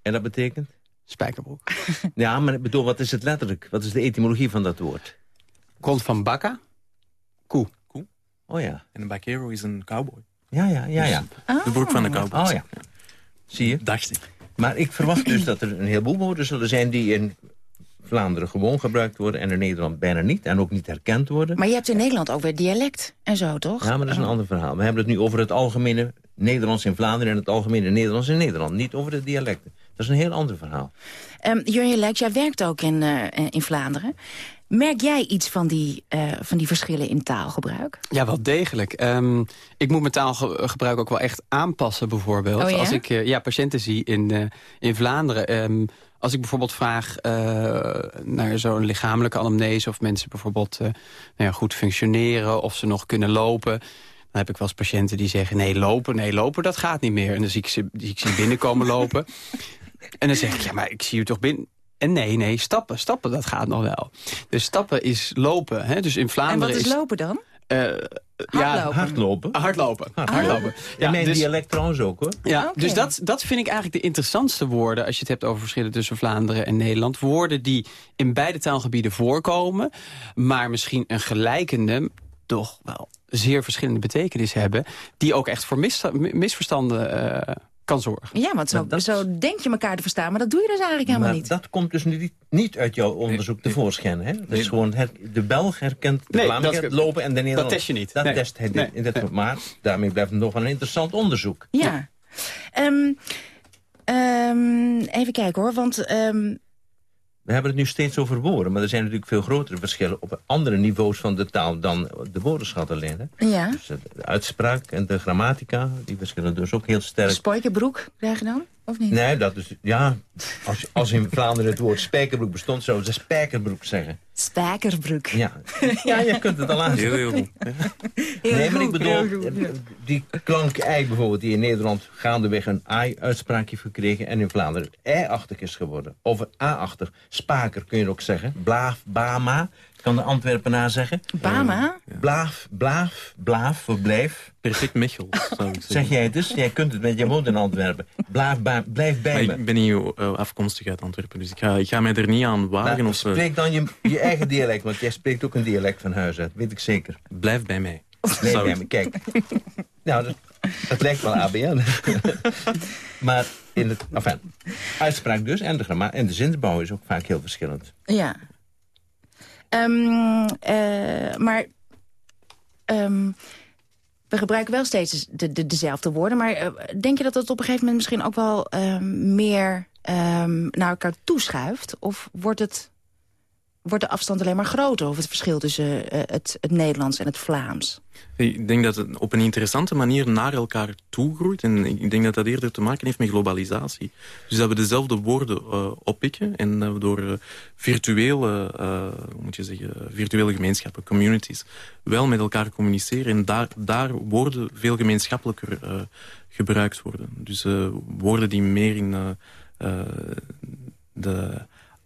En dat betekent? Spijkerbroek. Ja, maar ik bedoel, wat is het letterlijk? Wat is de etymologie van dat woord? Komt van bakka, koe. Oh ja. En een bakero is een cowboy. Ja, ja, ja. ja. Dus De broek van de cowboy. Oh ja. Zie je? Dacht ik. Maar ik verwacht dus dat er een heleboel woorden zullen zijn... die in Vlaanderen gewoon gebruikt worden... en in Nederland bijna niet en ook niet herkend worden. Maar je hebt in Nederland ook weer dialect en zo, toch? Ja, maar dat is een ander verhaal. We hebben het nu over het algemene Nederlands in Vlaanderen... en het algemene Nederlands in Nederland. Niet over de dialecten. Dat is een heel ander verhaal. Um, Jurjen jij werkt ook in, uh, in Vlaanderen. Merk jij iets van die, uh, van die verschillen in taalgebruik? Ja, wel degelijk. Um, ik moet mijn taalgebruik ook wel echt aanpassen, bijvoorbeeld. Oh ja? Als ik uh, ja, patiënten zie in, uh, in Vlaanderen... Um, als ik bijvoorbeeld vraag naar zo'n lichamelijke anamnese... of mensen bijvoorbeeld nou ja, goed functioneren of ze nog kunnen lopen... Dan heb ik wel eens patiënten die zeggen... nee, lopen, nee, lopen, dat gaat niet meer. En dan zie ik ze, zie ik ze binnenkomen lopen. En dan zeg ik, ja, maar ik zie u toch binnen... En nee, nee, stappen, stappen, dat gaat nog wel. Dus stappen is lopen. Hè? Dus in Vlaanderen en wat is, lopen dan? Uh, hardlopen. Ja, hardlopen. Hardlopen. Ah. hardlopen. Ja, in mijn dus, dialect trouwens ook hoor. Ja, okay. dus dat, dat vind ik eigenlijk de interessantste woorden... als je het hebt over verschillen tussen Vlaanderen en Nederland. Woorden die in beide taalgebieden voorkomen... maar misschien een gelijkende, toch wel zeer verschillende betekenis hebben... die ook echt voor mis, misverstanden... Uh, kan zorgen. Ja, want zo, dat, zo denk je elkaar te verstaan, maar dat doe je dus eigenlijk helemaal maar niet. dat komt dus niet, niet uit jouw onderzoek tevoorschijn. Hè? Dat is gewoon, her, de Belg herkent de nee, het lopen en de Nederlander. Dat test je niet. Dat nee. test hij nee. in dit nee. Maar daarmee blijft het nog een interessant onderzoek. Ja. Um, um, even kijken hoor, want... Um, we hebben het nu steeds over woorden, maar er zijn natuurlijk veel grotere verschillen op andere niveaus van de taal dan de woordenschat alleen. Hè? Ja. Dus de uitspraak en de grammatica, die verschillen dus ook heel sterk. Spijkerbroek krijg je dan, of niet? Nee, dat is, ja, Als, als in Vlaanderen het woord spijkerbroek bestond, zouden ze spijkerbroek zeggen. Spijkerbroek. Ja. ja, je kunt het al aan. Heel, heel goed. nee, maar ik bedoel, die klank ei bijvoorbeeld, die in Nederland gaandeweg een ai-uitspraakje heeft gekregen en in Vlaanderen ei-achtig is geworden. Of een a-achtig. Spaker kun je ook zeggen. Blaaf, bama kan de Antwerpenaar zeggen. Bama? Blaaf, blaaf, blaaf voor blijf. Perfect Mechel, zou ik zeggen. Zeg jij het dus? Jij kunt het, met je woont in Antwerpen. Blaaf, ba, blijf bij maar me. ik ben niet uh, afkomstig uit Antwerpen, dus ik ga, ik ga mij er niet aan wagen. Of, uh, spreek dan je, je eigen dialect, want jij spreekt ook een dialect van huis uit. Weet ik zeker. Blijf bij mij. Blijf bij me, kijk. nou, dat, dat lijkt wel ABN. maar in het, enfin, uitspraak dus en de, gramma en de zinsbouw is ook vaak heel verschillend. Ja. Um, uh, maar um, we gebruiken wel steeds de, de, dezelfde woorden. Maar uh, denk je dat het op een gegeven moment misschien ook wel uh, meer naar elkaar toeschuift? Of wordt, het, wordt de afstand alleen maar groter? Of het verschil tussen uh, het, het Nederlands en het Vlaams? Ik denk dat het op een interessante manier naar elkaar toe groeit. En ik denk dat dat eerder te maken heeft met globalisatie. Dus dat we dezelfde woorden uh, oppikken. En door uh, virtuele, uh, moet je zeggen, virtuele gemeenschappen, communities, wel met elkaar communiceren. En daar, daar woorden veel gemeenschappelijker gebruikt worden. Dus woorden die meer in de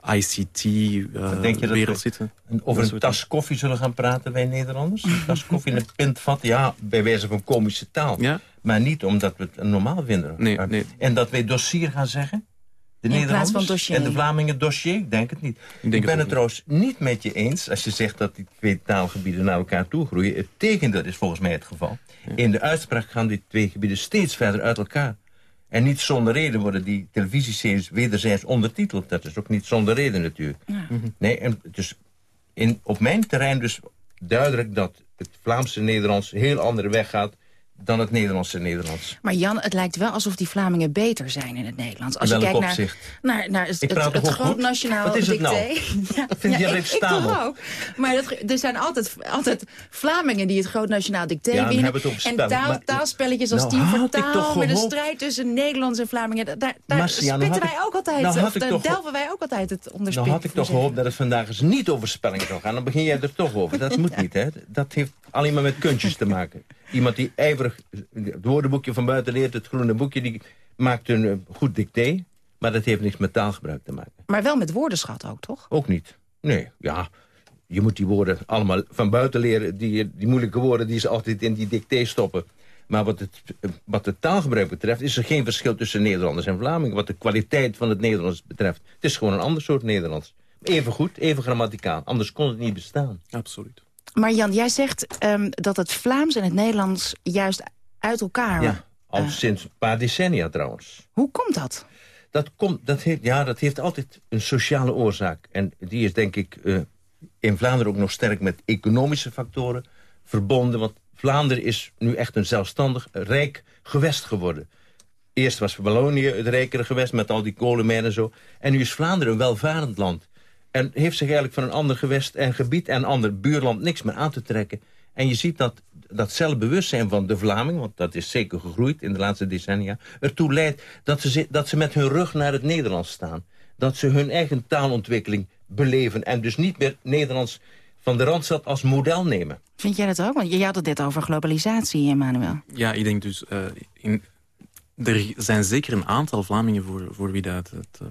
ICT-wereld uh, zitten. Over een tas koffie zullen gaan praten wij Nederlanders? Een tas koffie in een pintvat, ja, bij wijze van komische taal. Ja? Maar niet omdat we het normaal vinden. Nee, nee. En dat wij dossier gaan zeggen? De in Nederlanders van dossier. en de Vlamingen dossier? Ik denk het niet. Ik, ben het, het trouwens niet met je eens als je zegt dat die twee taalgebieden naar elkaar toe groeien. Het tegendeel is volgens mij het geval. Ja. In de uitspraak gaan die twee gebieden steeds verder uit elkaar. En niet zonder reden worden die televisieseries wederzijds ondertiteld. Dat is ook niet zonder reden natuurlijk. Ja. Nee, en dus in, op mijn terrein dus duidelijk dat het Vlaamse Nederlands een heel andere weg gaat dan het Nederlandse Nederlands. Maar Jan, het lijkt wel alsof die Vlamingen beter zijn in het Nederlands. Als je kijkt opzicht? naar, naar, naar het, het, groot nationaal Wat is het dicté. nou? Ja, vind je ja, dat ik, ook. Maar dat, er zijn altijd, altijd Vlamingen die het groot nationaal dicté Ja, dan winnen. en taal, maar- taalspelletjes als Nou, team voor taal. Met een strijd tussen Nederlands en Vlamingen. Daar, daar nou spitten wij ook altijd. nou of daar toch- delven wij ook altijd het onderspit. Nou had ik toch gehoopt dat het vandaag eens niet over spelling zou gaan. Dan begin jij er toch over. Dat moet niet, hè. Dat heeft alleen maar met kunstjes te maken. Iemand die ijverig het woordenboekje van buiten leert, het groene boekje, die maakt een eh, goed dicté. Maar dat heeft niks met taalgebruik te maken. Maar wel met woordenschat ook, toch? Ook niet. Nee, ja. Je moet die woorden allemaal van buiten leren. Die, die moeilijke woorden die ze altijd in die dicté stoppen. Maar wat het, wat het taalgebruik betreft is er geen verschil tussen Nederlanders en Vlamingen. Wat de kwaliteit van het Nederlands betreft. Het is gewoon een ander soort Nederlands. Even goed, even grammaticaal. Anders kon het niet bestaan. Absoluut. Maar Jan, jij zegt ehm, dat het Vlaams en het Nederlands juist uit elkaar... Ja, al eh, sinds een paar decennia trouwens. hoe komt dat? Dat, komt, dat, heeft, ja, dat heeft altijd een sociale oorzaak. En die is denk ik eh, in Vlaanderen ook nog sterk met economische factoren verbonden. Want Vlaanderen is nu echt een zelfstandig, rijk gewest geworden. Eerst was Wallonië het rijkere gewest met al die kolenmijnen en zo. En nu is Vlaanderen een welvarend land. En heeft zich eigenlijk van een ander gewest en gebied en ander buurland niks meer aan te trekken. En je ziet dat dat zelfbewustzijn van de Vlaming, want dat is zeker gegroeid in de laatste decennia, ertoe leidt dat ze, dat ze met hun rug naar het Nederlands staan. Dat ze hun eigen taalontwikkeling beleven en dus niet meer Nederlands van de Randstad als model nemen. Vind jij dat ook? Want je had het net over globalisatie, Emmanuel. Ja, ik denk dus... eh, in, er zijn zeker een aantal Vlamingen voor, voor, wie dat het, eh,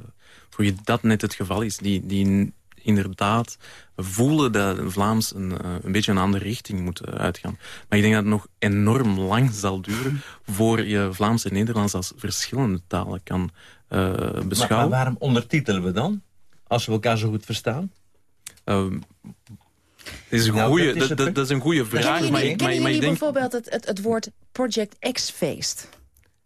voor wie dat net het geval is. Die, die in- inderdaad voelen dat Vlaams een, eh, een beetje een andere richting moet eh, uitgaan. Maar ik denk dat het nog enorm lang zal duren... voor je Vlaams en Nederlands als verschillende talen kan eh, beschouwen. maar waarom ondertitelen we dan? Als we elkaar zo goed verstaan? Ehm, dat, is een Nou, goeie, dat is dat, is een goede vraag. Kennen maar, ik- maar, ik denk... bijvoorbeeld het, het, het woord Project X-feest?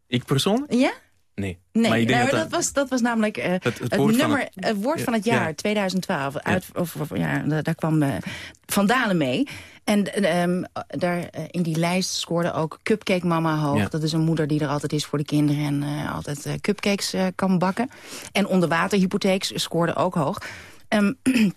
Ik persoonlijk? Ja? Nee. Nee, maar ik denk nou, dat, dat, was, dat was namelijk eh, het, het, het woord van nummer, het- het woord van het Ja. jaar, 2012. Uit, of, of- ja, da- daar kwam eh, Van Dalen mee. En ehm, daar, eh, in die lijst scoorde ook Cupcake Mama hoog. Ja. Dat is een moeder die er altijd is voor de kinderen... en altijd cupcakes kan bakken. En onderwaterhypotheeks scoorde ook hoog. Ehm,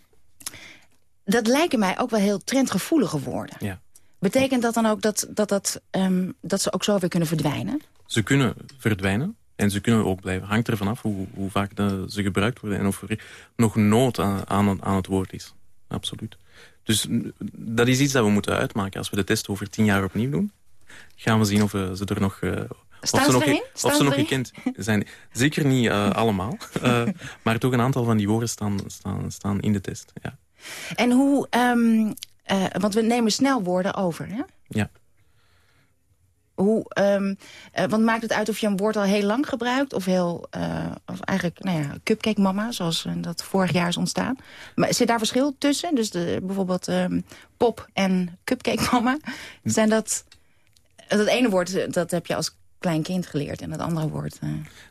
dat lijken mij ook wel heel trendgevoelige woorden. Ja. Betekent dat dan ook dat, dat, dat, ehm, dat ze ook zo weer kunnen verdwijnen? Ze kunnen verdwijnen. En ze kunnen ook blijven. Hangt er vanaf hoe, hoe vaak ze gebruikt worden... en of er nog nood aan, aan, aan het woord is. Absoluut. Dus dat is iets dat we moeten uitmaken. Als we de test over tien jaar opnieuw doen... gaan we zien of ze er nog... Uh, of ze, nog, of ze nog gekend zijn. Zeker niet uh, allemaal. Maar toch een aantal van die woorden staan, staan, staan in de test. Ja. En hoe... Um, want we nemen snel woorden over, hè? Ja. Hoe, um, uh, want maakt het uit of je een woord al heel lang gebruikt... of heel, uh, of eigenlijk, nou ja, cupcake mama, zoals uh, dat vorig jaar is ontstaan. Maar zit daar verschil tussen? Dus de, bijvoorbeeld um, pop en cupcake mama. Zijn dat... Dat ene woord, dat heb je als klein kind geleerd. En dat andere woord...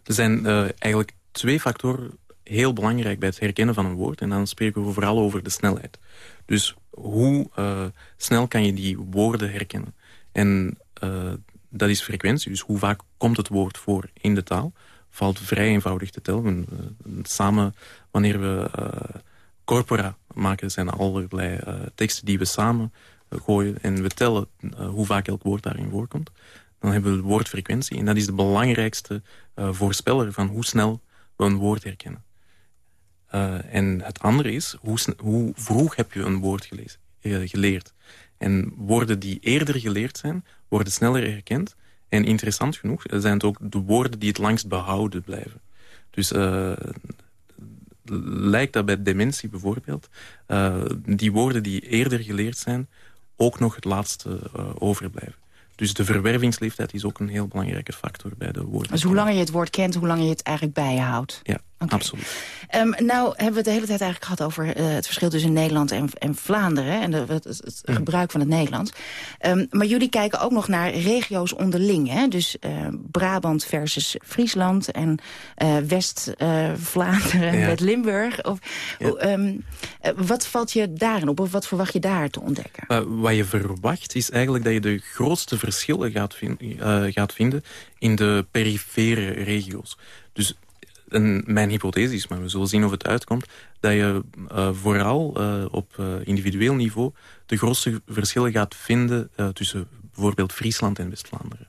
Er zijn eigenlijk twee factoren heel belangrijk bij het herkennen van een woord. En dan spreken we vooral over de snelheid. Dus hoe snel kan je die woorden herkennen? En dat is frequentie. Dus hoe vaak komt het woord voor in de taal? Valt vrij eenvoudig te tellen. Samen, wanneer we uh, corpora maken, zijn allerlei uh, teksten die we samen gooien. En we tellen hoe vaak elk woord daarin voorkomt. Dan hebben we de woordfrequentie. En dat is de belangrijkste voorspeller van hoe snel we een woord herkennen. en het andere is, hoe, hoe, vroeg heb je een woord gelezen, geleerd? En woorden die eerder geleerd zijn, worden sneller herkend. En interessant genoeg zijn het ook de woorden die het langst behouden blijven. Dus uh, lijkt dat bij dementie bijvoorbeeld... Uh, die woorden die eerder geleerd zijn ook nog het laatste uh, overblijven. Dus de verwervingsleeftijd is ook een heel belangrijke factor bij de woorden. Dus hoe langer je het woord kent, hoe langer je het eigenlijk bijhoudt. Ja, absoluut. Um, nou hebben we het de hele tijd eigenlijk gehad over uh, het verschil tussen Nederland en, en Vlaanderen. En de, het, het gebruik van het Nederlands. Um, maar jullie kijken ook nog naar regio's onderling. Hè? Dus uh, Brabant versus Friesland en uh, West-Vlaanderen ja. met Limburg. Of, ja. um, wat valt je daarin op? Of wat verwacht je daar te ontdekken? wat je verwacht is eigenlijk dat je de grootste verschillen gaat, vind, gaat vinden in de perifere regio's. Dus mijn hypothese is, maar we zullen zien of het uitkomt... dat je uh, vooral uh, op uh, individueel niveau de grootste verschillen gaat vinden... tussen bijvoorbeeld Friesland en West-Vlaanderen.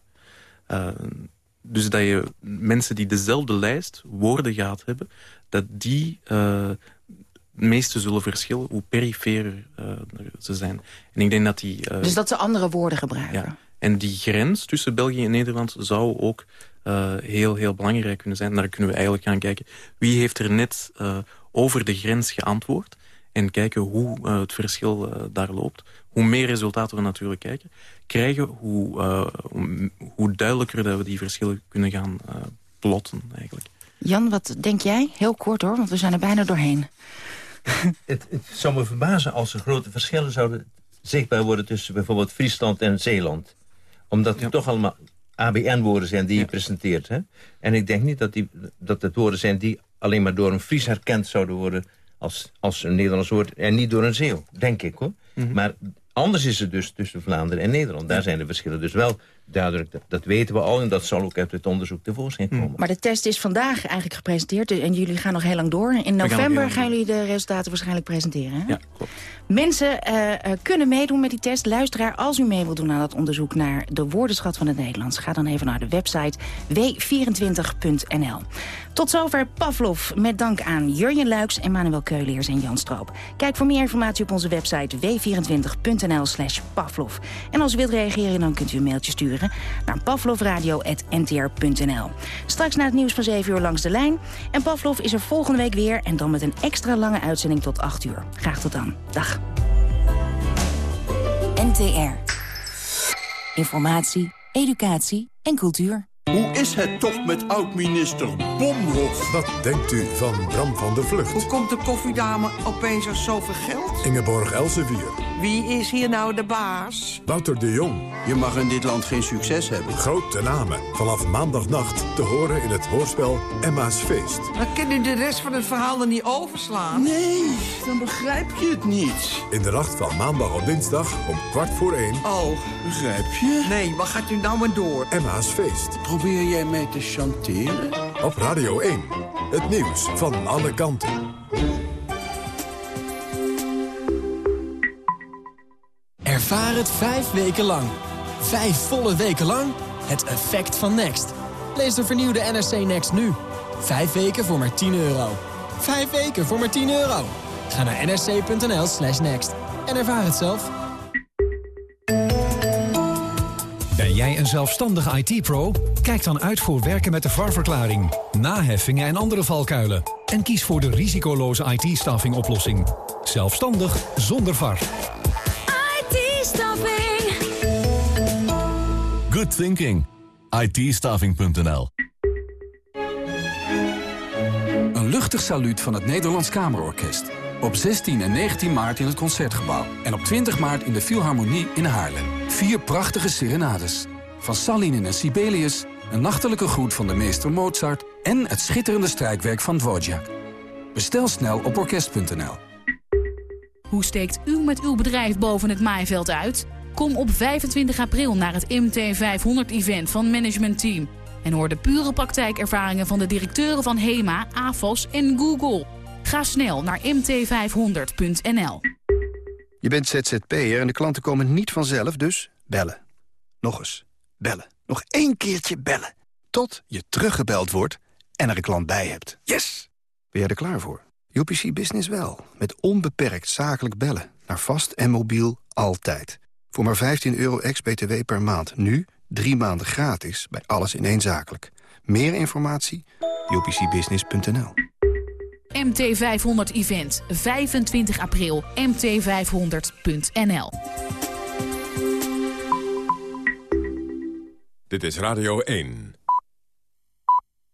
dus dat je mensen die dezelfde lijst woorden gaat hebben... dat die het meeste zullen verschillen hoe perifere ze zijn. En ik denk dat die... dus dat ze andere woorden gebruiken? Ja. En die grens tussen België en Nederland zou ook uh, heel, heel belangrijk kunnen zijn. Daar kunnen we eigenlijk gaan kijken wie heeft er net uh, over de grens geantwoord. En kijken hoe uh, het verschil daar loopt. Hoe meer resultaten we natuurlijk kijken, krijgen, hoe, hoe, hoe, duidelijker dat we die verschillen kunnen gaan plotten eigenlijk. Jan, wat denk jij? Heel kort hoor, want we zijn er bijna doorheen. Het, het zou me verbazen als er grote verschillen zouden zichtbaar worden tussen bijvoorbeeld Friesland en Zeeland. Omdat ja. toch allemaal ABN-woorden zijn die je presenteert. Hè? En ik denk niet dat, die, dat het woorden zijn die alleen maar door een Fries herkend zouden worden... als, als een Nederlands woord en niet door een Zeeuw, denk ik hoor. Mm -hmm. Maar anders is het dus tussen Vlaanderen en Nederland. Daar zijn de verschillen dus wel duidelijk. Dat, dat weten we al en dat zal ook uit het onderzoek tevoorschijn komen. Maar de test is vandaag eigenlijk gepresenteerd en jullie gaan nog heel lang door. In november gaan, gaan jullie de resultaten waarschijnlijk presenteren. Hè? Ja, klopt. Mensen uh, kunnen meedoen met die test. Luisteraar, als u mee wilt doen aan dat onderzoek naar de woordenschat van het Nederlands... ga dan even naar de website w24.nl. Tot zover Pavlov, met dank aan Jurjen Luiks, Emmanuel Keuleers en Jan Stroop. Kijk voor meer informatie op onze website w24.nl slash Pavlov. En als u wilt reageren, dan kunt u een mailtje sturen naar pavlovradio.ntr.nl. Straks na het nieuws van 7 uur langs de lijn. En Pavlov is er volgende week weer en dan met een extra lange uitzending tot 8 uur. Graag tot dan. Dag. NTR. Informatie, educatie en cultuur. Hoe is het toch met oud-minister Bomhoff? Wat denkt u van Bram van der Vlucht? Hoe komt de koffiedame opeens als zoveel geld? Ingeborg Elsevier. Wie is hier nou de baas? Wouter de Jong. Je mag in dit land geen succes hebben. Grote namen. Vanaf maandagnacht te horen in het hoorspel Emma's Feest. Maar kan u de rest van het verhaal er niet overslaan? Nee, dan begrijp je het niet. In de nacht van maandag op dinsdag om kwart voor één. Oh, begrijp je? Nee, wat gaat u nou maar door? Emma's Feest. Probeer jij mij te chanteren? Op Radio 1. Het nieuws van alle kanten. Ervaar het vijf weken lang. Vijf volle weken lang. Het effect van Next. Lees de vernieuwde NRC Next nu. Vijf weken voor maar 10 euro. Vijf weken voor maar 10 euro. Ga naar nsc.nl slash next en ervaar het zelf. Ben jij een zelfstandige IT-pro? Kijk dan uit voor werken met de VAR-verklaring, naheffingen en andere valkuilen. En kies voor de risicoloze IT-staffing oplossing. Zelfstandig zonder VAR. IT-staffing. Good thinking. it Een luchtig saluut van het Nederlands Kamerorkest. Op 16 en 19 maart in het Concertgebouw. En op 20 maart in de Philharmonie in Haarlem. Vier prachtige serenades. Van Salinen en Sibelius, een nachtelijke groet van de meester Mozart... en het schitterende strijkwerk van Dvorak. Bestel snel op orkest.nl. Hoe steekt u met uw bedrijf boven het maaiveld uit? Kom op 25 april naar het MT500-event van Management Team. En hoor de pure praktijkervaringen van de directeuren van HEMA, AFOS en Google. Ga snel naar mt500.nl. Je bent ZZP'er en de klanten komen niet vanzelf, dus bellen. Nog eens, bellen. Nog één keertje bellen. Tot je teruggebeld wordt en er een klant bij hebt. Yes! Ben jij er klaar voor? UPC Business wel. Met onbeperkt zakelijk bellen. Naar vast en mobiel altijd. Voor maar 15 euro ex-BTW per maand. Nu drie maanden gratis bij alles in één zakelijk. Meer informatie? upcbusiness.nl MT500 Event, 25 april, mt500.nl. Dit is Radio 1.